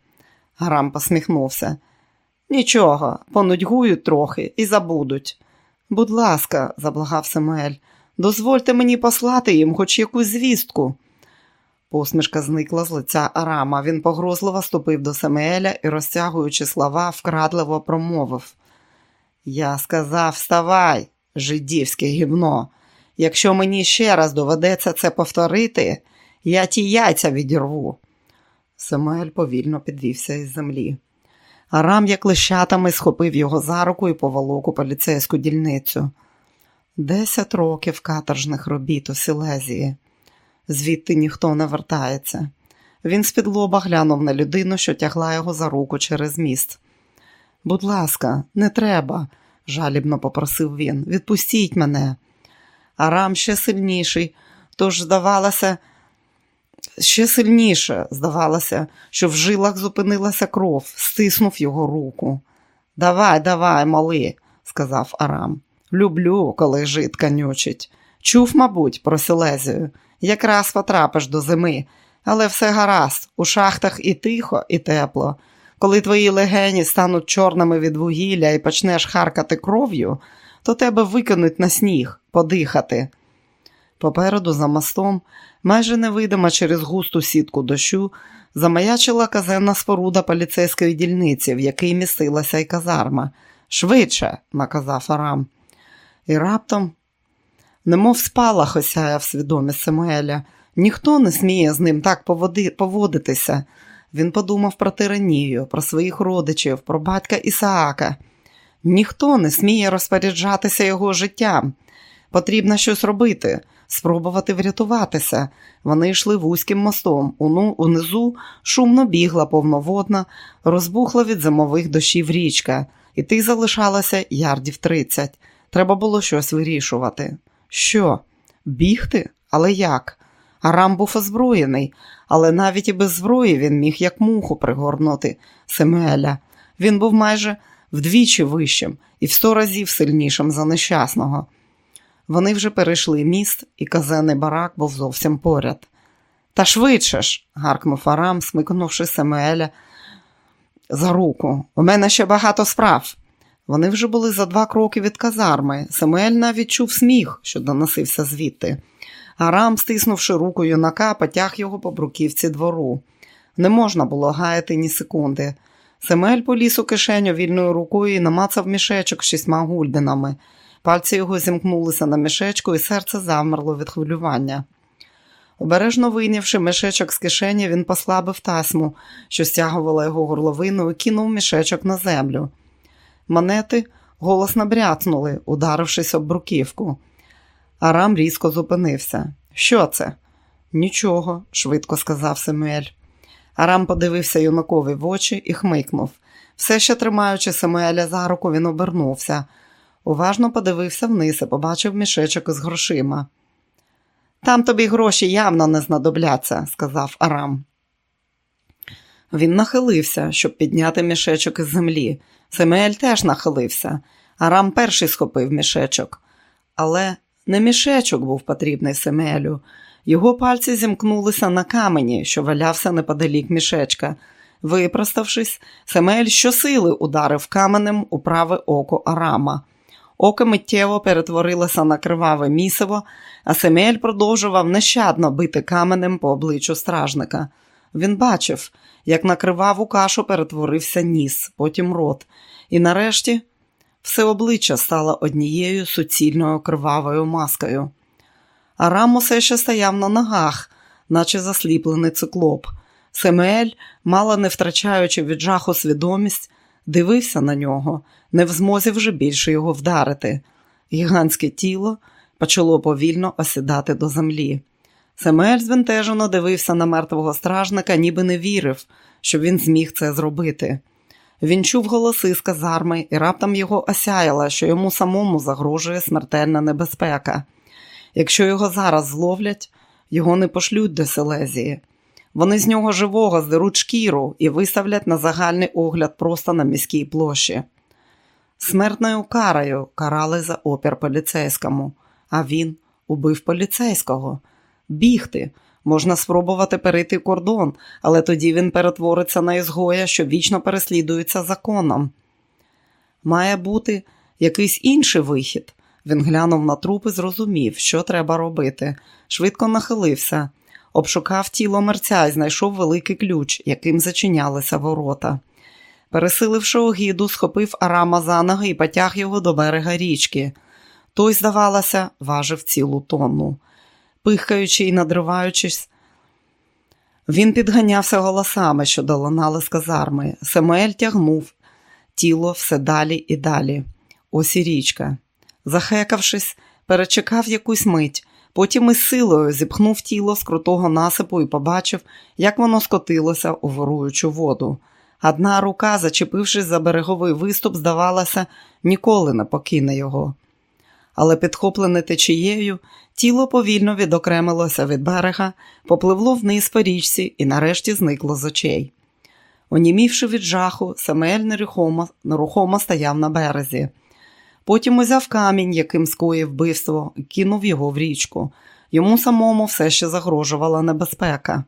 Грам посміхнувся. Нічого, понудьгують трохи і забудуть. Будь ласка, заблагав Семель, дозвольте мені послати їм хоч якусь звістку. Посмішка зникла з лиця Арама. Він погрозливо ступив до Семееля і, розтягуючи слова, вкрадливо промовив. Я сказав, вставай, жидівське гівно. Якщо мені ще раз доведеться це повторити, я ті яйця відірву. Семель повільно підвівся із землі. Арам, як лищатами, схопив його за руку і поволок у поліцейську дільницю. Десять років каторжних робіт у Силезії. Звідти ніхто не вертається. Він з-під лоба глянув на людину, що тягла його за руку через міст. Будь ласка, не треба, жалібно попросив він. Відпустіть мене. Арам ще сильніший, тож здавалося, ще сильніше, здавалося, що в жилах зупинилася кров, стиснув його руку. Давай, давай, малий, сказав Арам. Люблю, коли житка нючить. Чув, мабуть, про Сілезію. Якраз потрапиш до зими, але все гаразд, у шахтах і тихо, і тепло. Коли твої легені стануть чорними від вугілля і почнеш харкати кров'ю, то тебе викинуть на сніг подихати. Попереду, за мостом, майже невидима через густу сітку дощу, замаячила казенна споруда поліцейської дільниці, в якій містилася й казарма. Швидше, наказав Арам. І раптом, немов спалах осяяв свідомість Самуеля, ніхто не сміє з ним так поводитися. Він подумав про тиранію, про своїх родичів, про батька Ісаака. Ніхто не сміє розпоряджатися його життям. Потрібно щось робити, спробувати врятуватися. Вони йшли вузьким мостом. Унизу шумно бігла повноводна, розбухла від зимових дощів річка, і ти залишалася ярдів тридцять. Треба було щось вирішувати. Що? Бігти? Але як? Арам був озброєний, але навіть і без зброї він міг як муху пригорнути Семеля. Він був майже вдвічі вищим і в сто разів сильнішим за нещасного. Вони вже перейшли міст, і казенний барак був зовсім поряд. Та швидше ж, гаркнув Арам, смикнувши Семеля за руку. У мене ще багато справ. Вони вже були за два кроки від казарми. Семель навіть чув сміх, що доносився звідти. Арам, стиснувши руку юнака, потяг його по бруківці двору. Не можна було гаяти ні секунди. Семель поліз у кишеню вільною рукою і намацав мішечок з шістьма гульденами. Пальці його зімкнулися на мішечку, і серце замерло від хвилювання. Обережно вийнявши мішечок з кишені, він послабив тасму, що стягувала його горловину, і кинув мішечок на землю. Монети голосно бряцнули, ударившись об бруківку. Арам різко зупинився. Що це? Нічого, швидко сказав Семуель. Арам подивився юнакові в очі і хмикнув. Все ще тримаючи Семуеля за руку, він обернувся. Уважно подивився вниз і побачив мішечок із грошима. Там тобі гроші явно не знадобляться, сказав Арам. Він нахилився, щоб підняти мішечок із землі. Семуель теж нахилився. Арам перший схопив мішечок. Але не мішечок був потрібний Семелю. Його пальці зімкнулися на камені, що валявся неподалік мішечка. Випроставшись, Семель щосили ударив каменем у праве око Арама. Око миттєво перетворилося на криваве місиво, а Семель продовжував нещадно бити каменем по обличчю стражника. Він бачив, як на криваву кашу перетворився ніс, потім рот, і нарешті все обличчя стало однією суцільною кривавою маскою. Арам усе ще стояв на ногах, наче засліплений циклоп. Семель, мало не втрачаючи від жаху свідомість, дивився на нього, не в змозі вже більше його вдарити. Гігантське тіло почало повільно осідати до землі. Семель звентежено дивився на мертвого стражника, ніби не вірив, що він зміг це зробити. Він чув голоси з казарми і раптом його осяяло, що йому самому загрожує смертельна небезпека. Якщо його зараз зловлять, його не пошлють до Селезії. Вони з нього живого здеруть шкіру і виставлять на загальний огляд просто на міській площі. Смертною карою карали за опір поліцейському, а він убив поліцейського. Бігти, Можна спробувати перейти кордон, але тоді він перетвориться на ізгоя, що вічно переслідується законом. Має бути якийсь інший вихід. Він глянув на труп і зрозумів, що треба робити. Швидко нахилився, обшукав тіло мерця і знайшов великий ключ, яким зачинялися ворота. Пересиливши огіду, схопив Арама за ноги і потяг його до берега річки. Той, здавалося, важив цілу тонну пихаючи і надриваючись. Він підганявся голосами, що долинали з казарми. Семель тягнув тіло все далі і далі. Ось і річка. Захекавшись, перечекав якусь мить, Потім із силою зіпхнув тіло з крутого насипу і побачив, як воно скотилося у воруючу воду. Одна рука, зачепившись за береговий виступ, здавалося, ніколи не покине його. Але підхоплене течією, тіло повільно відокремилося від берега, попливло вниз по річці і нарешті зникло з очей. Онімівши від жаху, Самуель нерухомо, нерухомо стояв на березі. Потім узяв камінь, яким скоїв вбивство, кинув його в річку. Йому самому все ще загрожувала небезпека.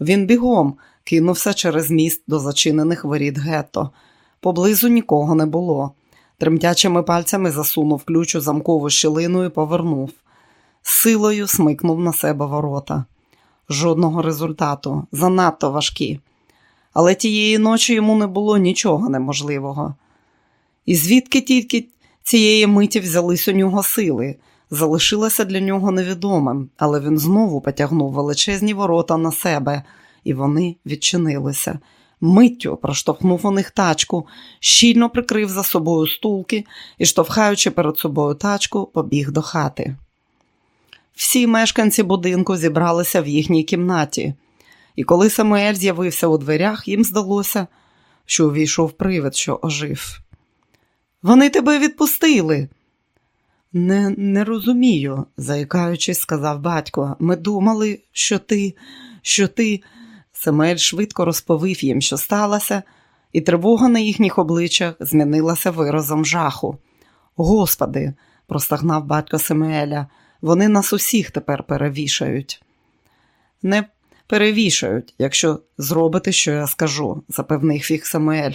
Він бігом кинувся через міст до зачинених воріт гетто. Поблизу нікого не було. Тремтячими пальцями засунув ключ у замкову щілину і повернув. силою смикнув на себе ворота. Жодного результату, занадто важкі. Але тієї ночі йому не було нічого неможливого. І звідки тільки цієї миті взялись у нього сили, залишилося для нього невідомим, але він знову потягнув величезні ворота на себе, і вони відчинилися. Миттю проштовхнув у них тачку, щільно прикрив за собою стулки і, штовхаючи перед собою тачку, побіг до хати. Всі мешканці будинку зібралися в їхній кімнаті, і коли Самуель з'явився у дверях, їм здалося, що увійшов привид, що ожив. Вони тебе відпустили. Не не розумію, заїкаючись, сказав батько. Ми думали, що ти, що ти. Семель швидко розповів їм, що сталося, і тривога на їхніх обличчях змінилася виразом жаху. Господи, простагнав батько Семееля, вони нас усіх тепер перевішають. Не перевішають, якщо зробите, що я скажу, запевнив їх Самуель.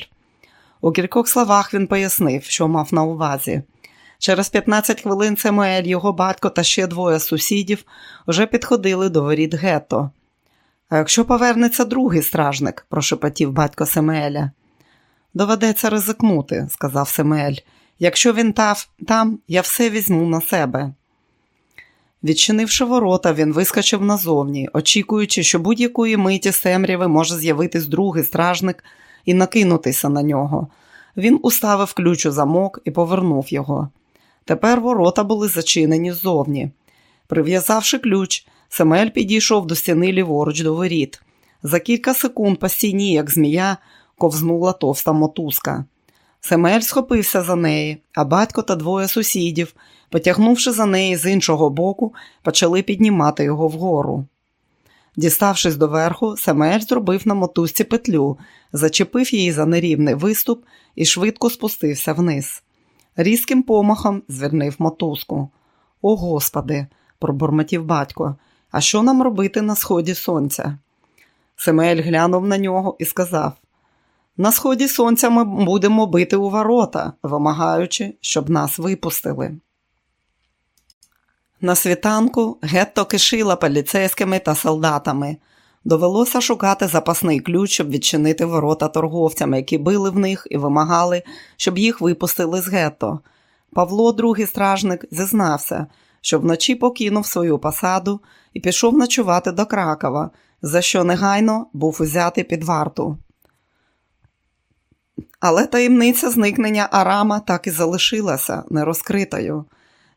У кількох словах він пояснив, що мав на увазі. Через 15 хвилин Самуель, його батько та ще двоє сусідів вже підходили до воріт гетто. А якщо повернеться другий стражник, прошепотів батько Семееля. Доведеться ризикнути, сказав Семель. Якщо він тав, там, я все візьму на себе. Відчинивши ворота, він вискочив назовні, очікуючи, що будь-якої миті з темряви може з'явитись другий стражник і накинутися на нього. Він уставив ключ у замок і повернув його. Тепер ворота були зачинені ззовні. Прив'язавши ключ, Семель підійшов до стіни ліворуч до воріт. За кілька секунд по стіні, як змія, ковзнула товста мотузка. Семель схопився за неї, а батько та двоє сусідів, потягнувши за неї з іншого боку, почали піднімати його вгору. Діставшись до верху, Семель зробив на мотузці петлю, зачепив її за нерівний виступ і швидко спустився вниз. Різким помахом звернив мотузку. О, Господи! пробурмотів батько. А що нам робити на сході сонця? Семель глянув на нього і сказав: на сході сонця ми будемо бити у ворота, вимагаючи, щоб нас випустили. На світанку гетто кишила поліцейськими та солдатами. Довелося шукати запасний ключ, щоб відчинити ворота торговцям, які били в них і вимагали, щоб їх випустили з гетто. Павло, другий стражник, зізнався, що вночі покинув свою посаду і пішов ночувати до Кракова, за що негайно був узятий під варту. Але таємниця зникнення Арама так і залишилася нерозкритою.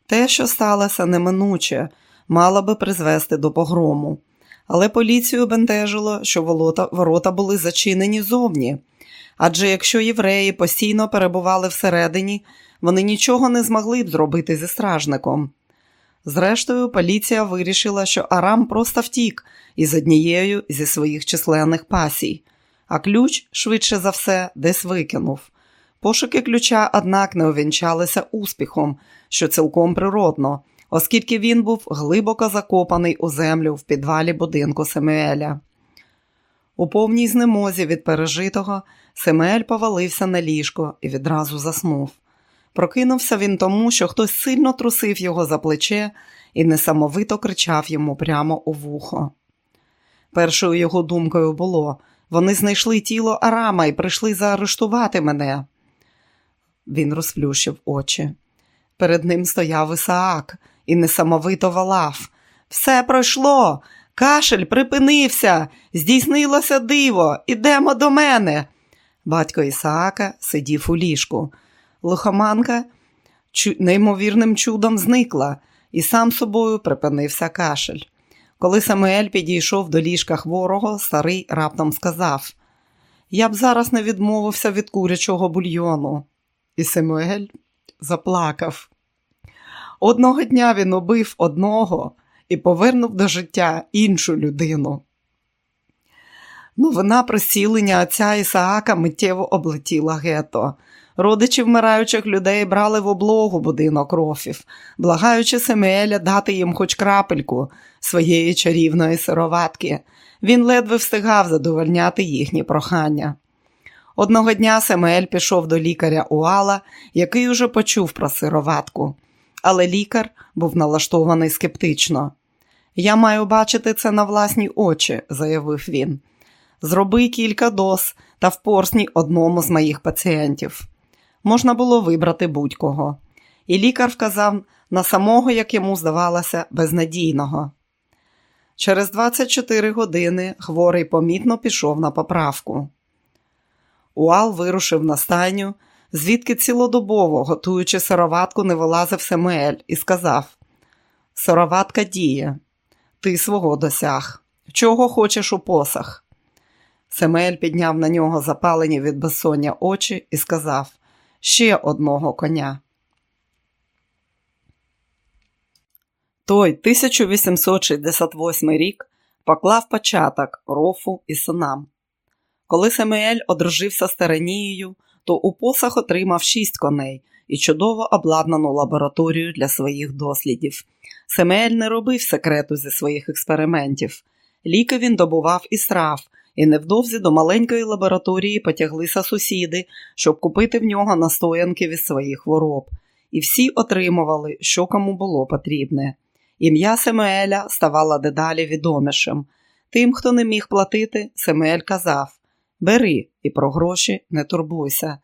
Те, що сталося неминуче, мало би призвести до погрому. Але поліцію бентежило, що ворота, були зачинені зовні. Адже якщо євреї постійно перебували всередині, вони нічого не змогли б зробити зі стражником. Зрештою, поліція вирішила, що Арам просто втік із однією зі своїх численних пасій, а ключ, швидше за все, десь викинув. Пошуки ключа, однак, не увінчалися успіхом, що цілком природно, оскільки він був глибоко закопаний у землю в підвалі будинку Семуеля. У повній знемозі від пережитого Семуель повалився на ліжко і відразу заснув. Прокинувся він тому, що хтось сильно трусив його за плече і несамовито кричав йому прямо у вухо. Першою його думкою було вони знайшли тіло Арама і прийшли заарештувати мене. Він розплющив очі. Перед ним стояв Ісаак і несамовито валав. Все пройшло, кашель припинився, здійснилося диво, ідемо до мене. Батько Ісаака сидів у ліжку. Лихоманка неймовірним чудом зникла. і сам собою припинився кашель. Коли Самуель підійшов до ліжка хворого, старий раптом сказав: Я б зараз не відмовився від курячого бульйону. І Самуель заплакав. Одного дня він убив одного і повернув до життя іншу людину. Новина про сілення отця Ісаака миттєво облетіла гето. Родичі вмираючих людей брали в облогу будинок рофів, благаючи Семееля дати їм хоч крапельку своєї чарівної сироватки. Він ледве встигав задовольняти їхні прохання. Одного дня Семеель пішов до лікаря Уала, який уже почув про сироватку, але лікар був налаштований скептично. Я маю бачити це на власні очі, заявив він. Зроби кілька доз та впорсні одному з моїх пацієнтів. Можна було вибрати будь-кого. І лікар вказав на самого, як йому здавалося, безнадійного. Через 24 години хворий помітно пішов на поправку. Уал вирушив на стайню, звідки цілодобово, готуючи сироватку, не вилазив Семеель і сказав: Сироватка діє, ти свого досяг. Чого хочеш у посах? Семель підняв на нього запалені від безсоння очі і сказав ще одного коня. Той 1868 рік поклав початок рофу і синам. Коли Семеель одружився з то у посах отримав шість коней і чудово обладнану лабораторію для своїх дослідів. Семеель не робив секрету зі своїх експериментів. Ліки він добував із трав, і невдовзі до маленької лабораторії потяглися сусіди, щоб купити в нього настоянки від своїх хвороб. І всі отримували, що кому було потрібне. Ім'я Семееля ставало дедалі відомішим. Тим, хто не міг платити, Семеель казав Бери і про гроші не турбуйся.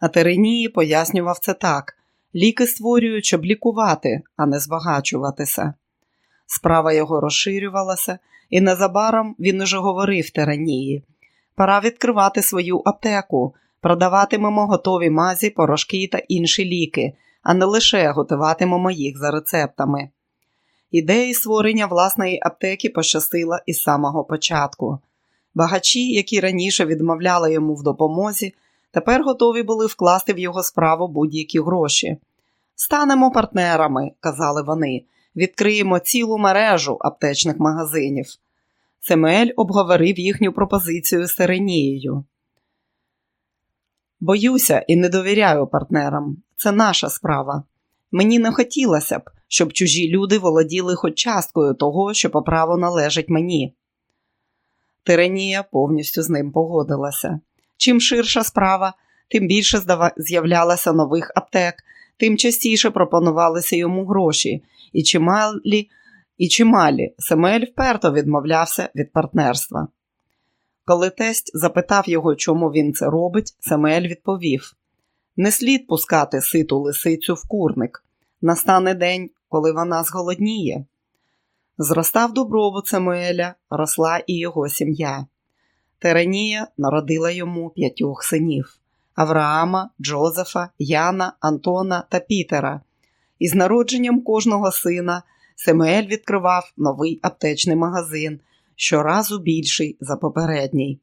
А Теренії пояснював це так ліки створюють, щоб лікувати, а не збагачуватися. Справа його розширювалася, і незабаром він уже говорив Теранії. Пора відкривати свою аптеку, продаватимемо готові мазі, порошки та інші ліки, а не лише готуватимемо їх за рецептами. Ідеї створення власної аптеки пощастила із самого початку. Багачі, які раніше відмовляли йому в допомозі, тепер готові були вкласти в його справу будь-які гроші. Станемо партнерами, казали вони, відкриємо цілу мережу аптечних магазинів. Семель обговорив їхню пропозицію з Теренією. Боюся і не довіряю партнерам. Це наша справа. Мені не хотілося б, щоб чужі люди володіли хоч часткою того, що по праву належить мені. Теренія повністю з ним погодилася. Чим ширша справа, тим більше з'являлося нових аптек, тим частіше пропонувалися йому гроші, і чималі, і чималі Семель вперто відмовлявся від партнерства. Коли тесть запитав його, чому він це робить, Семель відповів: Не слід пускати ситу лисицю в курник. Настане день, коли вона зголодніє. Зростав добробут Самуеля, росла і його сім'я. Теренія народила йому п'ятьох синів Авраама, Джозефа, Яна, Антона та Пітера. Із народженням кожного сина Семуель відкривав новий аптечний магазин, щоразу більший за попередній.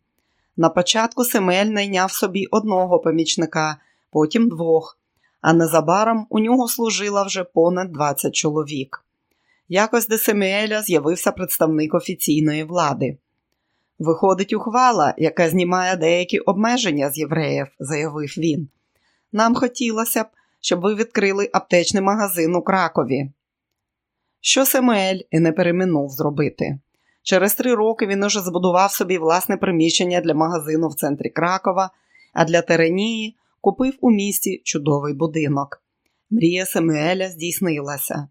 На початку Семель найняв собі одного помічника, потім двох, а незабаром у нього служило вже понад 20 чоловік. Якось до Семуеля з'явився представник офіційної влади. Виходить ухвала, яка знімає деякі обмеження з євреїв, заявив він. Нам хотілося б, щоб ви відкрили аптечний магазин у Кракові. Що Семуель і не переминув зробити. Через три роки він уже збудував собі власне приміщення для магазину в центрі Кракова, а для Теренії купив у місті чудовий будинок. Мрія Семуеля здійснилася.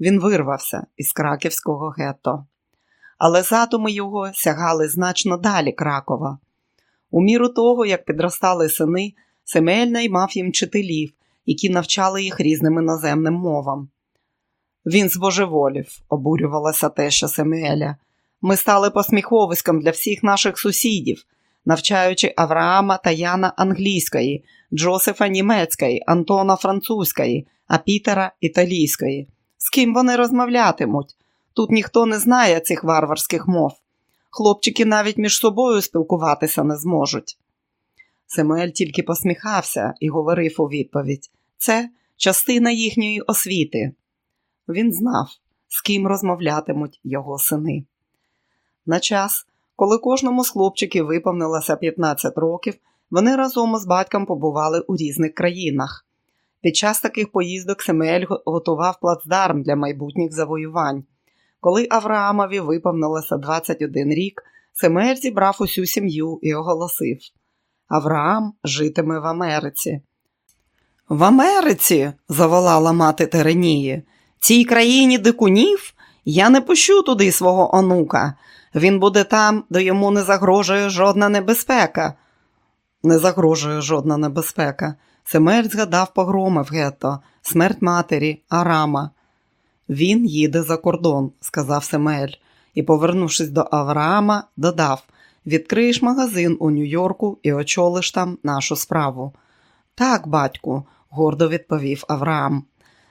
Він вирвався із краківського гетто. Але задуми його сягали значно далі Кракова. У міру того, як підростали сини, Семель наймав їм вчителів, які навчали їх різним іноземним мовам. Він збожеволів, обурювалася теща Семеля. Ми стали посміховиськом для всіх наших сусідів, навчаючи Авраама та Яна англійської, Джосефа німецької, Антона французької, а Пітера італійської. З ким вони розмовлятимуть? Тут ніхто не знає цих варварських мов. Хлопчики навіть між собою спілкуватися не зможуть. Семель тільки посміхався і говорив у відповідь це частина їхньої освіти. Він знав, з ким розмовлятимуть його сини. На час, коли кожному з хлопчиків виповнилося 15 років, вони разом із батьком побували у різних країнах. Під час таких поїздок Семель готував плацдарм для майбутніх завоювань. Коли Авраамові виповнилося 21 рік, Семель зібрав усю сім'ю і оголосив: Авраам житиме в Америці. В Америці, заволала мати Теренії, цій країні дикунів я не пущу туди свого онука. Він буде там, де йому не загрожує жодна небезпека. Не загрожує жодна небезпека. Семель згадав погроми в гетто, смерть матері, Арама. Він їде за кордон, сказав Семель, і, повернувшись до Авраама, додав відкриєш магазин у Нью-Йорку і очолиш там нашу справу. Так, батьку, гордо відповів Авраам.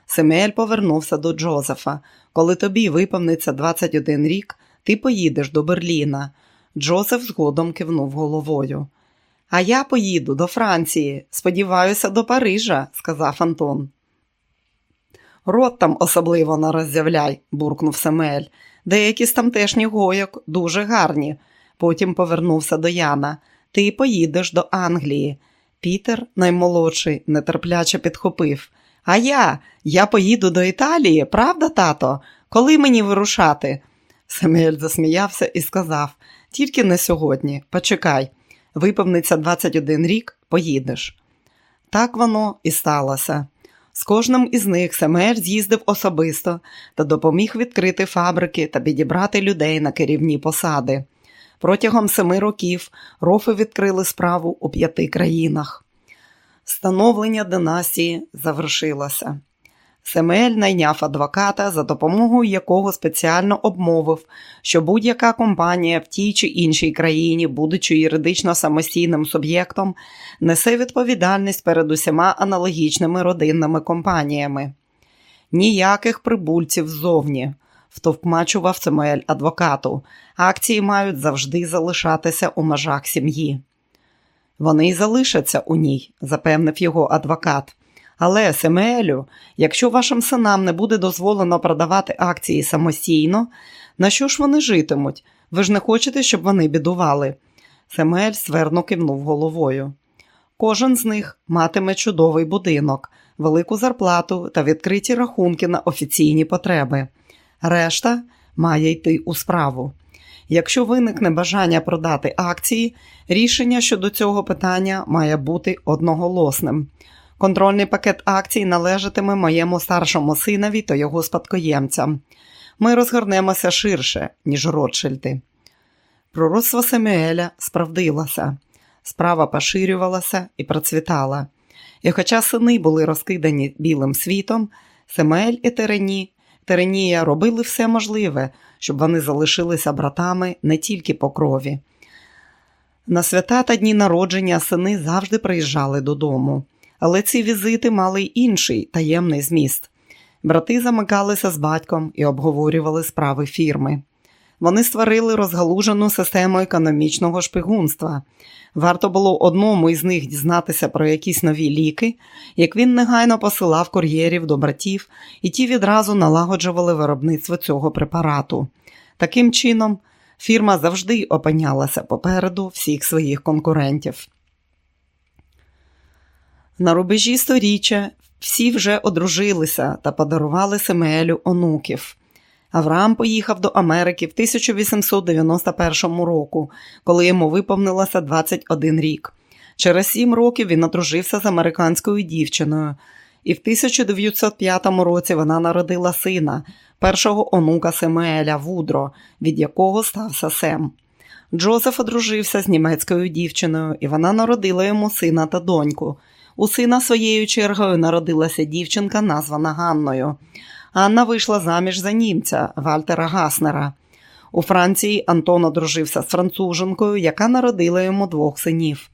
Семель повернувся до Джозефа. Коли тобі виповниться 21 рік, ти поїдеш до Берліна. Джозеф згодом кивнув головою. А я поїду до Франції, сподіваюся, до Парижа, сказав Антон. Рот там особливо не роззявляй, буркнув Семель. Деякі з тамтешніх гойок дуже гарні. Потім повернувся до Яна. Ти поїдеш до Англії. Пітер, наймолодший, нетерпляче підхопив. А я, я поїду до Італії, правда, тато? Коли мені вирушати? Семель засміявся і сказав: тільки не сьогодні, почекай, виповниться 21 рік, поїдеш. Так воно і сталося. З кожним із них Семель з'їздив особисто та допоміг відкрити фабрики та підібрати людей на керівні посади. Протягом семи років рофи відкрили справу у п'яти країнах. Становлення династії завершилося. Семель найняв адвоката, за допомогою якого спеціально обмовив, що будь-яка компанія в тій чи іншій країні, будучи юридично самостійним суб'єктом, несе відповідальність перед усіма аналогічними родинними компаніями. Ніяких прибульців ззовні, втовкмачував Семель адвокату. Акції мають завжди залишатися у межах сім'ї. Вони й залишаться у ній, запевнив його адвокат. Але, Семелю, якщо вашим синам не буде дозволено продавати акції самостійно, на що ж вони житимуть? Ви ж не хочете, щоб вони бідували? Семель сверно кивнув головою. Кожен з них матиме чудовий будинок, велику зарплату та відкриті рахунки на офіційні потреби. Решта має йти у справу. Якщо виникне бажання продати акції, рішення щодо цього питання має бути одноголосним. Контрольний пакет акцій належатиме моєму старшому синові та його спадкоємцям. Ми розгорнемося ширше, ніж Ротшильди. Пророцтво Семюеля справдилося, справа поширювалася і процвітала. І хоча сини були розкидані білим світом, Семель і Терені, Теренія робили все можливе, щоб вони залишилися братами не тільки по крові. На свята та дні народження сини завжди приїжджали додому але ці візити мали й інший таємний зміст. Брати замикалися з батьком і обговорювали справи фірми. Вони створили розгалужену систему економічного шпигунства. Варто було одному із них дізнатися про якісь нові ліки, як він негайно посилав кур'єрів до братів, і ті відразу налагоджували виробництво цього препарату. Таким чином, фірма завжди опинялася попереду всіх своїх конкурентів. На рубежі сторіччя всі вже одружилися та подарували Семелю онуків. Авраам поїхав до Америки в 1891 року, коли йому виповнилося 21 рік. Через сім років він одружився з американською дівчиною, і в 1905 році вона народила сина, першого онука Семеля Вудро, від якого стався Сем. Джозеф одружився з німецькою дівчиною, і вона народила йому сина та доньку. У сина своєю чергою народилася дівчинка, названа Ганною. Анна вийшла заміж за німця Вальтера Гаснера. У Франції Антон одружився з француженкою, яка народила йому двох синів.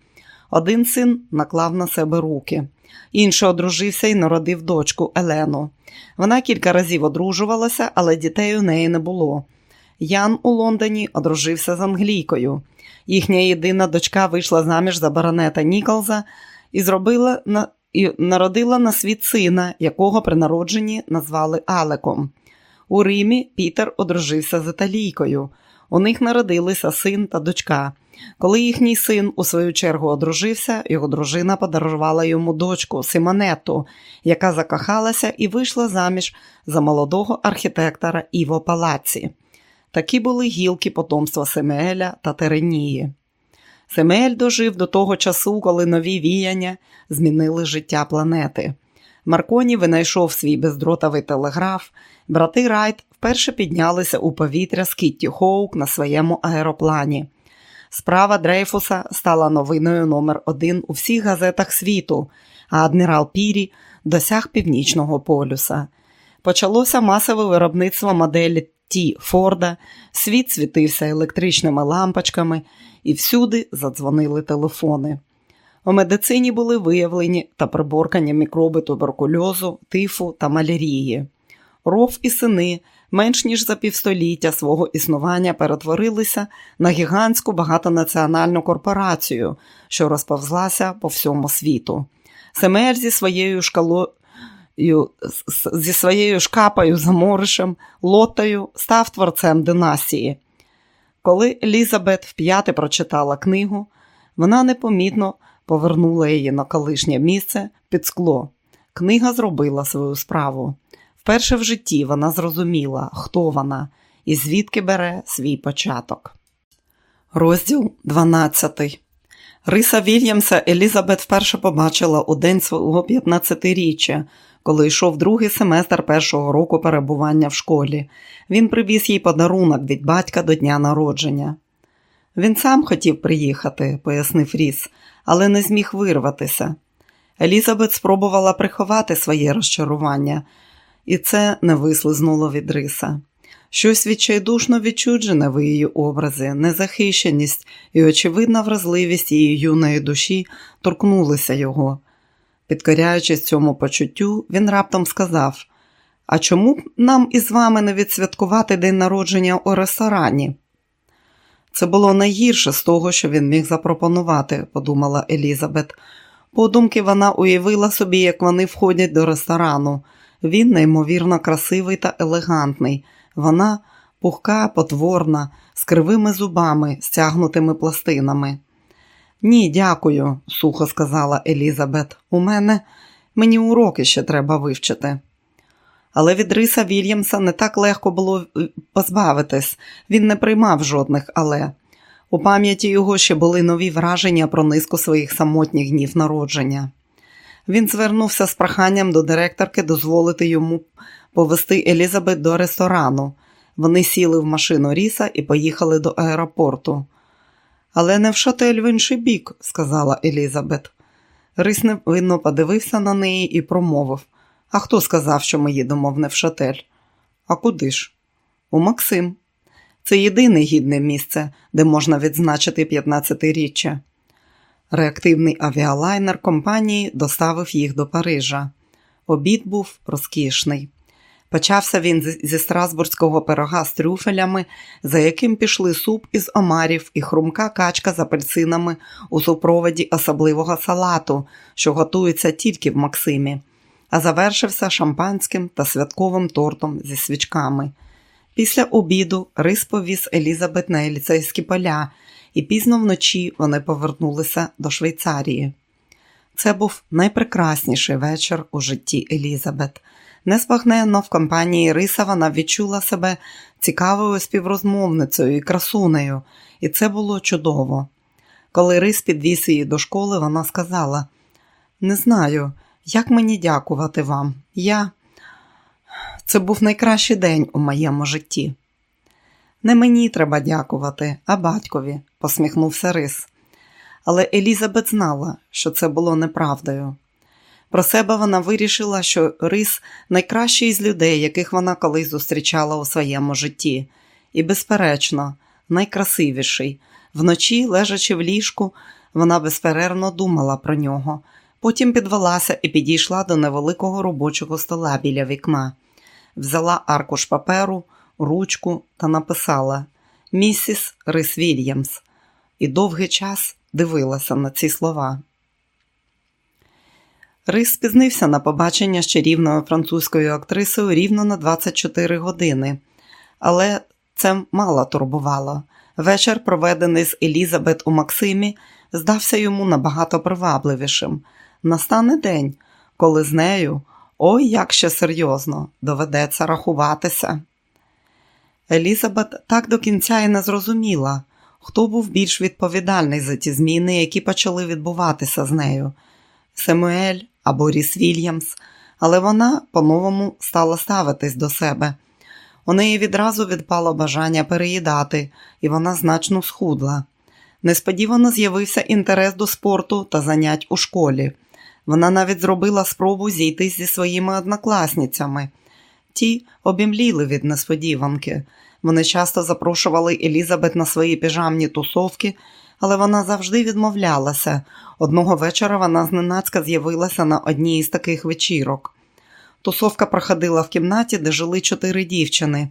Один син наклав на себе руки. Інший одружився і народив дочку Елену. Вона кілька разів одружувалася, але дітей у неї не було. Ян у Лондоні одружився з англійкою. Їхня єдина дочка вийшла заміж за баронета Ніколза і зробила на і народила на світ сина, якого при народженні назвали Алеком. У Римі Пітер одружився з італійкою. У них народилися син та дочка. Коли їхній син, у свою чергу, одружився, його дружина подарувала йому дочку Симонету, яка закохалася і вийшла заміж за молодого архітектора Іво Палаці. Такі були гілки потомства Семюеля та Теренії. Семюель дожив до того часу, коли нові віяння змінили життя планети. Марконі винайшов свій бездротовий телеграф, брати Райт вперше піднялися у повітря з Кітті Хоук на своєму аероплані. Справа Дрейфуса стала новиною номер один у всіх газетах світу, а адмірал Пірі досяг північного полюса. Почалося масове виробництво моделі Ті Форда, світ світився електричними лампочками, і всюди задзвонили телефони. У медицині були виявлені та приборкані мікроби туберкульозу, тифу та малярії. Ров і сини менш ніж за півстоліття свого існування перетворилися на гігантську багатонаціональну корпорацію, що розповзлася по всьому світу. Семель зі своєю шкалою зі своєю шкапою заморишем, лотою став творцем династії. Коли Елізабет вп'яте прочитала книгу, вона непомітно повернула її на колишнє місце під скло. Книга зробила свою справу. Вперше в житті вона зрозуміла, хто вона і звідки бере свій початок. Розділ 12 Риса Вільямса Елізабет вперше побачила у день свого 15-річчя, коли йшов другий семестр першого року перебування в школі. Він привіз їй подарунок від батька до дня народження. Він сам хотів приїхати, пояснив Ріс, але не зміг вирватися. Елізабет спробувала приховати своє розчарування, і це не вислизнуло від риса. Щось відчайдушно відчуджене в її образи, незахищеність і очевидна вразливість її юної душі торкнулися його. Підкоряючись цьому почуттю, він раптом сказав: А чому б нам із вами не відсвяткувати день народження у ресторані? Це було найгірше з того, що він міг запропонувати, подумала Елізабет. Подумки вона уявила собі, як вони входять до ресторану. Він неймовірно красивий та елегантний. Вона пухка, потворна, з кривими зубами, стягнутими пластинами. Ні, дякую, сухо сказала Елізабет. У мене мені уроки ще треба вивчити. Але від Риса Вільямса не так легко було е, позбавитись, він не приймав жодних але. У пам'яті його ще були нові враження про низку своїх самотніх днів народження. Він звернувся з проханням до директорки дозволити йому повести Елізабет до ресторану. Вони сіли в машину Ріса і поїхали до аеропорту. Але не в шатель в інший бік, сказала Елізабет. Рис невинно подивився на неї і промовив А хто сказав, що ми їдемо в Невшатель? А куди ж? У Максим. Це єдине гідне місце, де можна відзначити 15-річчя. Реактивний авіалайнер компанії доставив їх до Парижа. Обід був розкішний. Почався він зі страсбурзького пирога з трюфелями, за яким пішли суп із омарів і хрумка качка з апельсинами у супроводі особливого салату, що готується тільки в Максимі, а завершився шампанським та святковим тортом зі свічками. Після обіду рис повіз Елізабет на еліцейські поля, і пізно вночі вони повернулися до Швейцарії. Це був найпрекрасніший вечір у житті Елізабет. Неспагненно в компанії Риса вона відчула себе цікавою співрозмовницею і красунею, і це було чудово. Коли Рис підвіз її до школи, вона сказала: Не знаю, як мені дякувати вам. Я. Це був найкращий день у моєму житті. Не мені треба дякувати, а батькові, посміхнувся Рис. Але Елізабет знала, що це було неправдою. Про себе вона вирішила, що Рис найкращий із людей, яких вона колись зустрічала у своєму житті, і, безперечно, найкрасивіший. Вночі, лежачи в ліжку, вона безперервно думала про нього. Потім підвелася і підійшла до невеликого робочого стола біля вікна, взяла аркуш паперу, ручку та написала Місіс Рис Вільямс і довгий час дивилася на ці слова. Рис спізнився на побачення з чарівною французькою актрисою рівно на 24 години, але це мало турбувало. Вечір, проведений з Елізабет у Максимі, здався йому набагато привабливішим. Настане день, коли з нею, ой, як ще серйозно, доведеться рахуватися. Елізабет так до кінця і не зрозуміла, хто був більш відповідальний за ті зміни, які почали відбуватися з нею Семуель або Ріс Вільямс, але вона по-новому стала ставитись до себе. У неї відразу відпало бажання переїдати, і вона значно схудла. Несподівано з'явився інтерес до спорту та занять у школі. Вона навіть зробила спробу зійти зі своїми однокласницями. Ті обімліли від несподіванки. Вони часто запрошували Елізабет на свої піжамні тусовки, але вона завжди відмовлялася. Одного вечора вона зненацька з'явилася на одній із таких вечірок. Тусовка проходила в кімнаті, де жили чотири дівчини,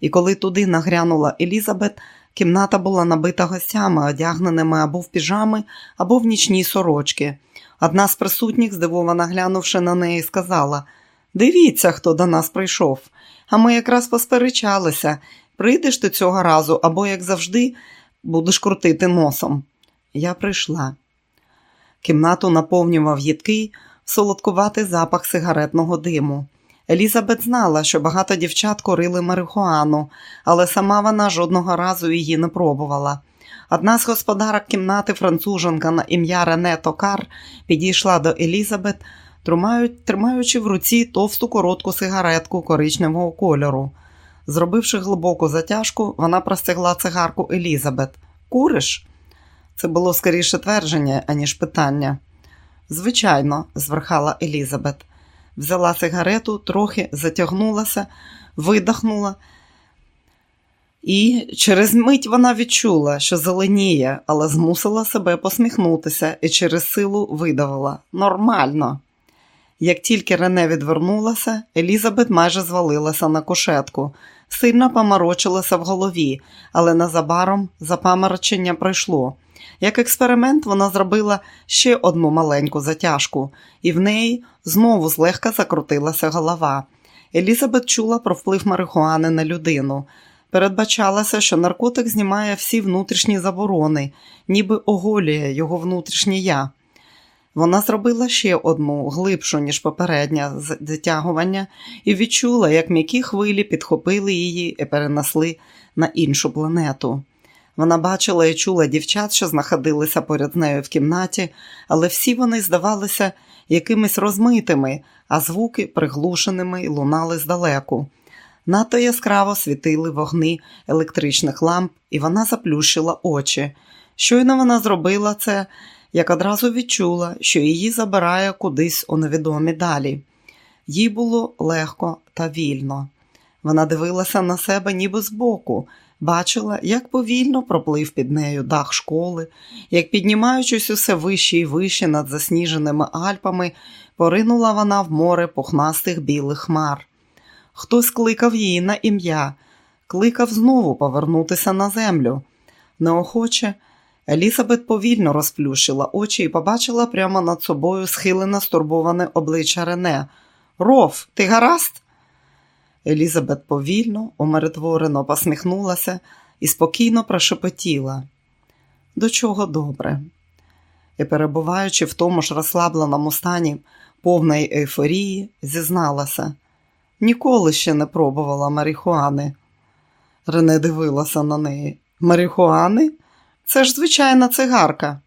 і коли туди нагрянула Елізабет, кімната була набита гостями, одягненими або в піжами, або в нічні сорочки. Одна з присутніх, здивовано глянувши на неї, сказала Дивіться, хто до нас прийшов. А ми якраз посперечалися. Прийдеш ти цього разу, або, як завжди, будеш крутити носом. Я прийшла. Кімнату наповнював їдкий, солодкуватий запах сигаретного диму. Елізабет знала, що багато дівчат корили марихуану, але сама вона жодного разу її не пробувала. Одна з господарок кімнати француженка на ім'я Рене Токар підійшла до Елізабет, тримаючи в руці товсту коротку сигаретку коричневого кольору. Зробивши глибоку затяжку, вона простягла цигарку Елізабет. Куриш? Це було скоріше твердження, аніж питання. Звичайно, зверхала Елізабет. Взяла сигарету, трохи затягнулася, видихнула. І через мить вона відчула, що зеленіє, але змусила себе посміхнутися і через силу видавила нормально. Як тільки Рене відвернулася, Елізабет майже звалилася на кушетку, сильно поморочилася в голові, але незабаром запаморочення пройшло. Як експеримент вона зробила ще одну маленьку затяжку, і в неї знову злегка закрутилася голова. Елізабет чула про вплив марихуани на людину. Передбачалося, що наркотик знімає всі внутрішні заборони, ніби оголює його внутрішнє я. Вона зробила ще одну, глибшу, ніж попередня затягування, і відчула, як м'які хвилі підхопили її і перенесли на іншу планету. Вона бачила і чула дівчат, що знаходилися поряд з нею в кімнаті, але всі вони здавалися якимись розмитими, а звуки приглушеними лунали здалеку. Надто яскраво світили вогни електричних ламп, і вона заплющила очі. Щойно вона зробила це, як одразу відчула, що її забирає кудись у невідомі далі. Їй було легко та вільно. Вона дивилася на себе ніби збоку, бачила, як повільно проплив під нею дах школи, як, піднімаючись усе вище і вище над засніженими Альпами, поринула вона в море пухнастих білих хмар. Хтось кликав її на ім'я, кликав знову повернутися на землю. Неохоче, Елізабет повільно розплющила очі і побачила прямо над собою схилене стурбоване обличчя Рене. Ров, ти гаразд? Елізабет повільно, умиротворено посміхнулася і спокійно прошепотіла. До чого добре? І, перебуваючи в тому ж розслабленому стані повної ейфорії, зізналася. Ніколи ще не пробувала марихуани. Рене дивилася на неї. Марихуани? Це ж звичайна цигарка.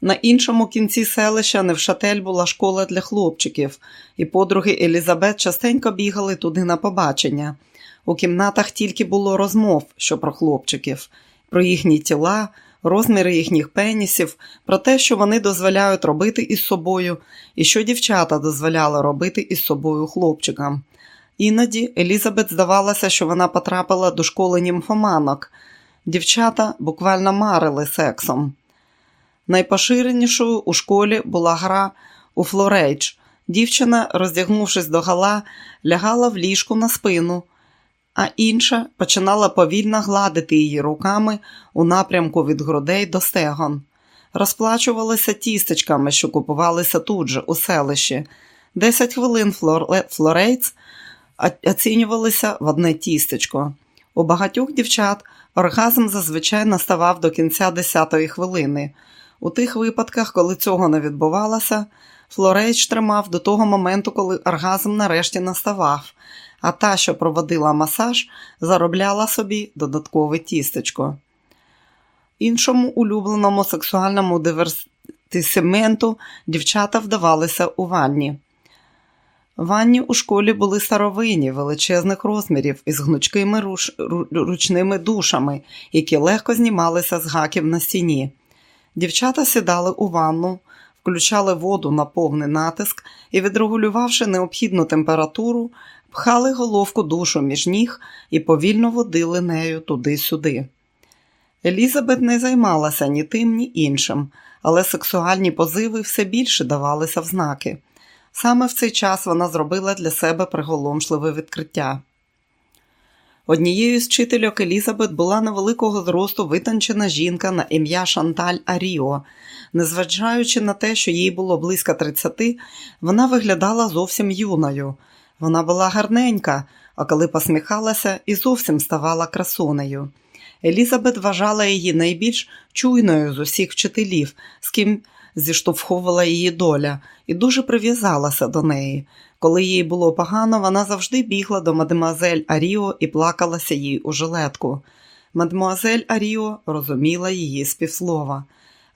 На іншому кінці селища Невшатель була школа для хлопчиків, і подруги Елізабет частенько бігали туди на побачення. У кімнатах тільки було розмов, що про хлопчиків, про їхні тіла, розміри їхніх пенісів, про те, що вони дозволяють робити із собою, і що дівчата дозволяли робити із собою хлопчикам. Іноді Елізабет здавалося, що вона потрапила до школи німфоманок. Дівчата буквально марили сексом. Найпоширенішою у школі була гра у флорейдж. Дівчина, роздягнувшись догола, лягала в ліжку на спину, а інша починала повільно гладити її руками у напрямку від грудей до стегон. Розплачувалися тістечками, що купувалися тут же, у селищі. Десять хвилин флорейджу оцінювалися в одне тістечко. У багатьох дівчат оргазм зазвичай наставав до кінця десятої хвилини. У тих випадках, коли цього не відбувалося, флорейдж тривав до того моменту, коли оргазм нарешті наставав, а та, що проводила масаж, заробляла собі додаткове тістечко. Іншому улюбленому сексуальному дивертисименту дівчата вдавалися у ванні. Ванні у школі були старовинні, величезних розмірів із гнучкими руш... ручними душами, які легко знімалися з гаків на стіні. Дівчата сідали у ванну, включали воду на повний натиск і, відрегулювавши необхідну температуру, пхали головку душу між ніг і повільно водили нею туди-сюди. Елізабет не займалася ні тим, ні іншим, але сексуальні позиви все більше давалися в знаки. Саме в цей час вона зробила для себе приголомшливе відкриття. Однією з вчительок Елізабет була невеликого зросту витончена жінка на ім'я Шанталь Аріо. Незважаючи на те, що їй було близько 30, вона виглядала зовсім юною. Вона була гарненька, а коли посміхалася, і зовсім ставала красунею. Елізабет вважала її найбільш чуйною з усіх вчителів, з ким зіштовхувала її доля, і дуже прив'язалася до неї. Коли їй було погано, вона завжди бігла до мадемуазель Аріо і плакалася їй у жилетку. Мадемуазель Аріо розуміла її співслова.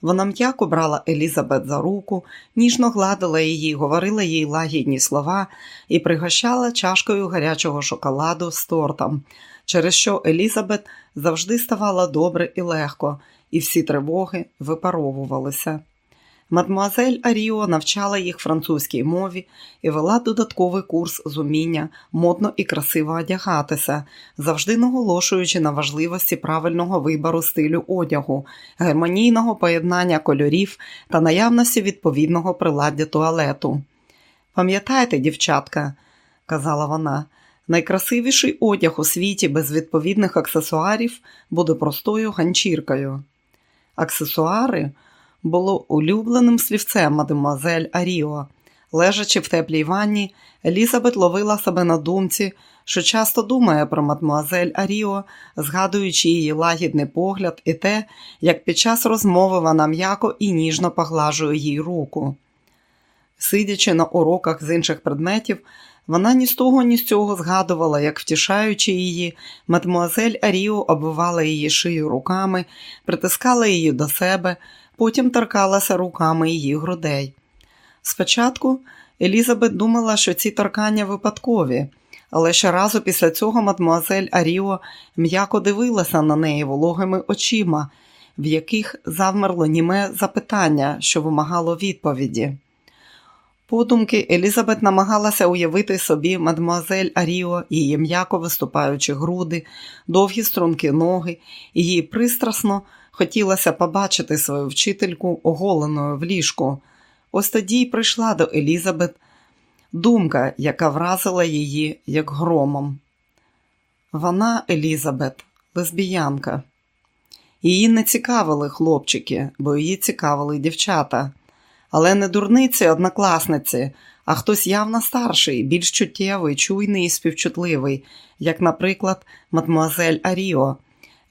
Вона м'яко брала Елізабет за руку, ніжно гладила її, говорила їй лагідні слова і пригощала чашкою гарячого шоколаду з тортом, через що Елізабет завжди ставала добре і легко, і всі тривоги випаровувалися. Мадмуазель Аріо навчала їх французькій мові і вела додатковий курс з уміння модно і красиво одягатися, завжди наголошуючи на важливості правильного вибору стилю одягу, гармонійного поєднання кольорів та наявності відповідного приладдя туалету. Пам'ятайте, дівчатка, казала вона, найкрасивіший одяг у світі без відповідних аксесуарів буде простою ганчіркою. Аксесуари – було улюбленим слівцем мадемуазель Аріо. Лежачи в теплій ванні, Елізабет ловила себе на думці, що часто думає про мадмуазель Аріо, згадуючи її лагідний погляд і те, як під час розмови вона м'яко і ніжно поглажує їй руку. Сидячи на уроках з інших предметів, вона ні з того, ні з цього згадувала, як, втішаючи її, мадмуазель Аріо обвивала її шию руками, притискала її до себе, потім торкалася руками її грудей. Спочатку Елізабет думала, що ці торкання випадкові, але щоразу після цього мадмуазель Аріо м'яко дивилася на неї вологими очима, в яких завмерло німе запитання, що вимагало відповіді. Подумки Елізабет намагалася уявити собі мадмуазель Аріо, її м'яко виступаючи груди, довгі струнки ноги, їй пристрасно хотілося побачити свою вчительку оголеною в ліжку. Ось тоді й прийшла до Елізабет думка, яка вразила її як громом. Вона, Елізабет, лесбіянка. Її не цікавили хлопчики, бо її цікавили дівчата, але не дурниці однокласниці, а хтось явно старший, більш чуттєвий, чуйний і співчутливий, як, наприклад, мадмуазель Аріо.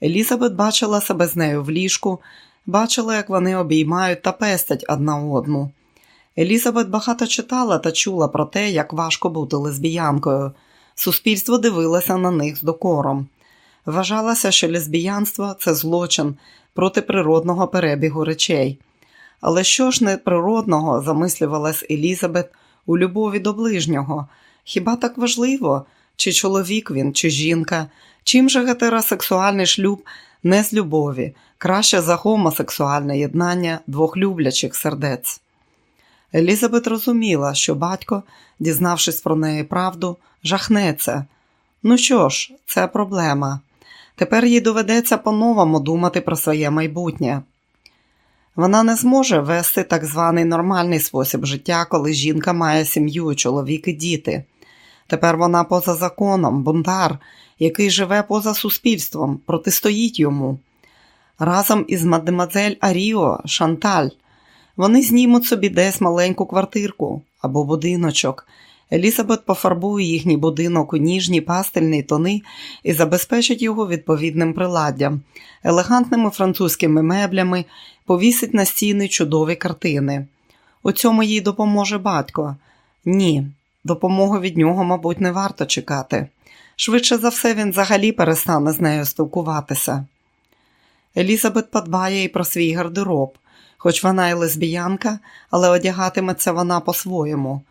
Елізабет бачила себе з нею в ліжку, бачила, як вони обіймають та пестять одна одну. Елізабет багато читала та чула про те, як важко бути лесбіянкою. Суспільство дивилося на них з докором. Вважалося, що лесбіянство це злочин проти природного перебігу речей. Але що ж неприродного, замислювалась Елізабет у любові до ближнього? Хіба так важливо, чи чоловік він, чи жінка? Чим же гетеросексуальний шлюб не з любові, краще за гомосексуальне єднання двох люблячих сердець? Елізабет розуміла, що батько, дізнавшись про неї правду, жахнеться. Ну що ж, це проблема. Тепер їй доведеться по-новому думати про своє майбутнє. Вона не зможе вести так званий нормальний спосіб життя, коли жінка має сім'ю, чоловік і діти. Тепер вона поза законом, бунтар, який живе поза суспільством, протистоїть йому. Разом із мадемазель Аріо, Шанталь, вони знімуть собі десь маленьку квартирку або будиночок. Елізабет пофарбує їхній будинок у ніжні пастельні тони і забезпечить його відповідним приладдям, елегантними французькими меблями, повісить на стіни чудові картини. У цьому їй допоможе батько. Ні, допомоги від нього, мабуть, не варто чекати. Швидше за все, він взагалі перестане з нею спілкуватися. Елізабет подбає і про свій гардероб, хоч вона і лесбіянка, але одягатиметься вона по-своєму.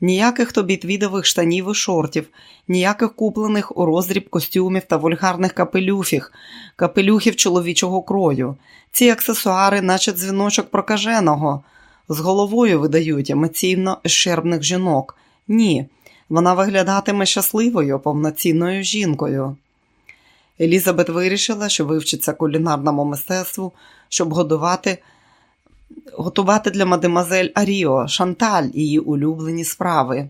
Ніяких тобі твідових штанів і шортів, ніяких куплених у роздріб костюмів та вульгарних капелюхів, капелюхів чоловічого крою. Ці аксесуари, наче дзвіночок прокаженого, з головою видають емоційно щербних жінок. Ні, вона виглядатиме щасливою, повноцінною жінкою. Елізабет вирішила, що вивчиться кулінарному мистецтву, щоб годувати готувати для мадемазель Аріо, Шанталь її улюблені справи.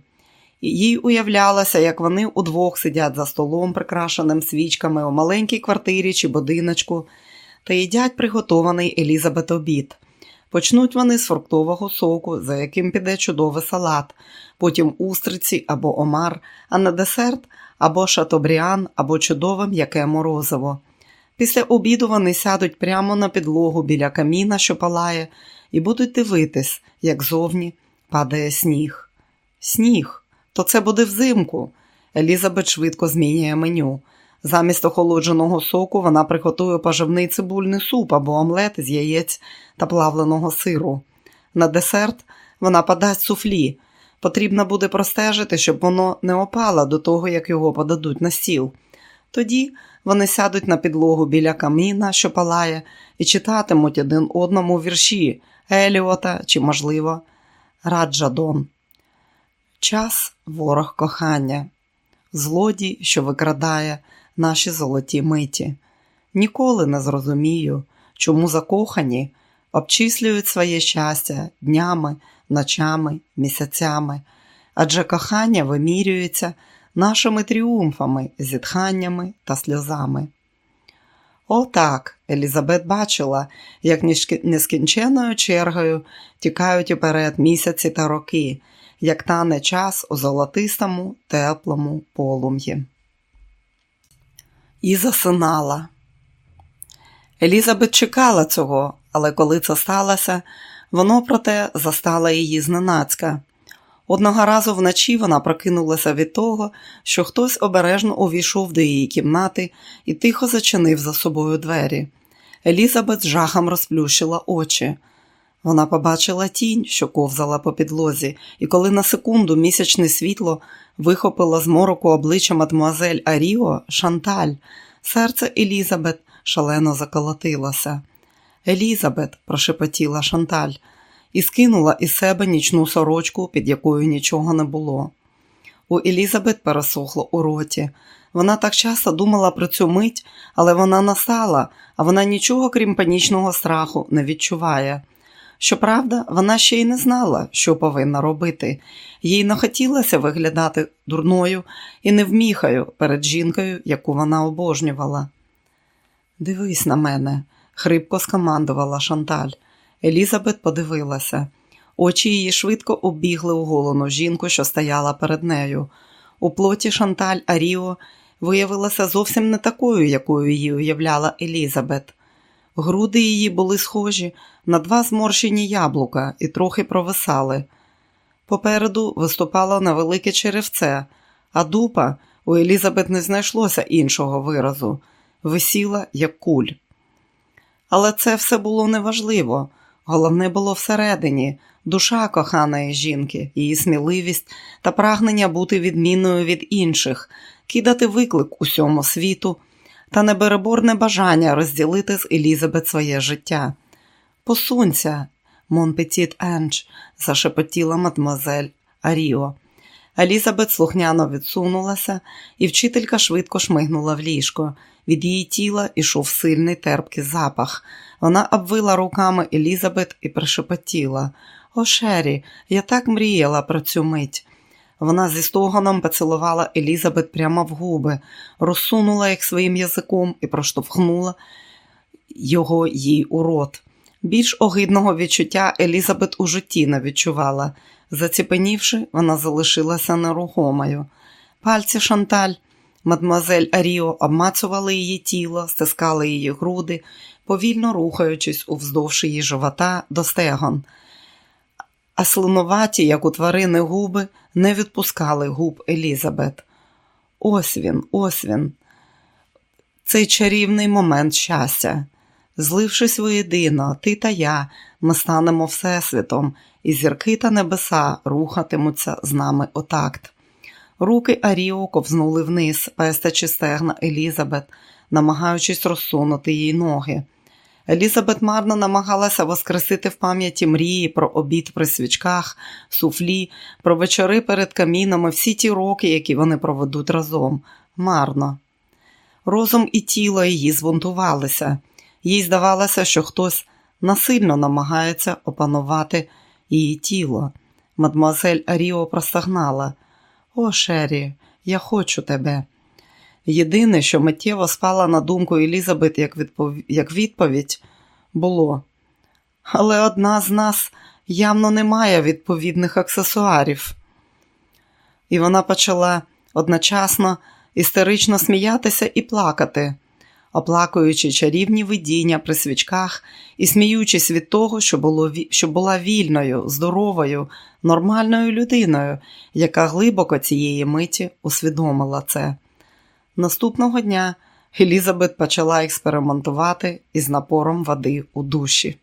Їй уявлялося, як вони удвох сидять за столом, прикрашеним свічками у маленькій квартирі чи будиночку, та їдять приготований Елізабет обід. Почнуть вони з фруктового соку, за яким піде чудовий салат, потім устриці або омар, а на десерт або шатобріан, або чудове м'яке морозиво. Після обіду вони сядуть прямо на підлогу біля каміна, що палає, і будуть дивитись, як зовні падає сніг. Сніг, то це буде взимку. Елізабет швидко змінює меню. Замість охолодженого соку вона приготує поживний цибульний суп або омлет з яєць та плавленого сиру. На десерт вона подасть суфлі. Потрібно буде простежити, щоб воно не опало до того, як його подадуть на стіл. Тоді вони сядуть на підлогу біля каміна, що палає, і читатимуть один одному вірші Еліота чи, можливо, Раджадон. Час ворог кохання, злодій, що викрадає наші золоті миті. Ніколи не зрозумію, чому закохані обчислюють своє щастя днями, ночами, місяцями, адже кохання вимірюється нашими тріумфами, зітханнями та сльозами. Отак Елізабет бачила, як нескінченною чергою тікають уперед місяці та роки, як тане час у золотистому, теплому полум'ї. І засинала. Елізабет чекала цього, але коли це сталося, воно проте застало її зненацька. Одного разу вночі вона прокинулася від того, що хтось обережно увійшов до її кімнати і тихо зачинив за собою двері. Елізабет жахом розплющила очі. Вона побачила тінь, що ковзала по підлозі, і коли на секунду місячне світло вихопило з мороку обличчя мадмуазель Аріо, Шанталь, серце Елізабет шалено заколотилося. Елізабет, прошепотіла Шанталь, і скинула із себе нічну сорочку, під якою нічого не було. У Елізабет пересохло у роті. Вона так часто думала про цю мить, але вона настала, а вона нічого, крім панічного страху, не відчуває. Щоправда, вона ще й не знала, що повинна робити. Їй не хотілося виглядати дурною і невміхаю перед жінкою, яку вона обожнювала. Дивись на мене, хрипко скомандувала Шанталь. Елізабет подивилася. Очі її швидко оббігли у голону жінку, що стояла перед нею. У плоті Шанталь Аріо виявилася зовсім не такою, якою її уявляла Елізабет. Груди її були схожі на два зморщені яблука і трохи провисали. Попереду виступало невелике черевце, а дупа у Елізабет не знайшлося іншого виразу висіла, як куль. Але це все було неважливо. Головне було всередині душа коханої жінки, її сміливість та прагнення бути відмінною від інших, кидати виклик усьому світу та небереборне бажання розділити з Елізабет своє життя. Посунься, mon petit ange, зашепотіла мадмозель Аріо. Елізабет слухняно відсунулася, і вчителька швидко шмигнула в ліжко. Від її тіла ішов сильний терпкий запах. Вона обвила руками Елізабет і прошепотіла. О, chérie, я так мріяла про цю мить. Вона зі стогоном поцілувала Елізабет прямо в губи, розсунула їх своїм язиком і проштовхнула його їй у рот. Більш огидного відчуття Елізабет у житті не відчувала. Заціпенівши, вона залишилася нерухомою. Пальці Шанталь, мадмуазель Аріо обмацували її тіло, стискали її груди, повільно рухаючись уздовж її живота до стегон. А слинуваті, як у тварини губи, не відпускали губ Елізабет. Ось він, ось він. Цей чарівний момент щастя. Злившись воєдино, ти та я, ми станемо Всесвітом, і зірки та небеса рухатимуться з нами у такт. Руки Аріо ковзнули вниз, пестячи стегна Елізабет, намагаючись розсунути їй ноги. Елізабет марно намагалася воскресити в пам'яті мрії про обід при свічках, суфлі, про вечори перед камінами, всі ті роки, які вони проведуть разом. Марно. Розум і тіло її збунтувалися. Їй здавалося, що хтось насильно намагається опанувати її тіло. Мадмуазель Аріо простагнала. О, Шері, я хочу тебе. Єдине, що миттєво спала на думку Елізабет як, відпов... як відповідь, було. Але одна з нас явно не має відповідних аксесуарів. І вона почала одночасно істерично сміятися і плакати, оплакуючи чарівні видіння при свічках і сміючись від того, що, було... що була вільною, здоровою, нормальною людиною, яка глибоко цієї миті усвідомила це. Наступного дня Елізабет почала експериментувати із напором води у душі.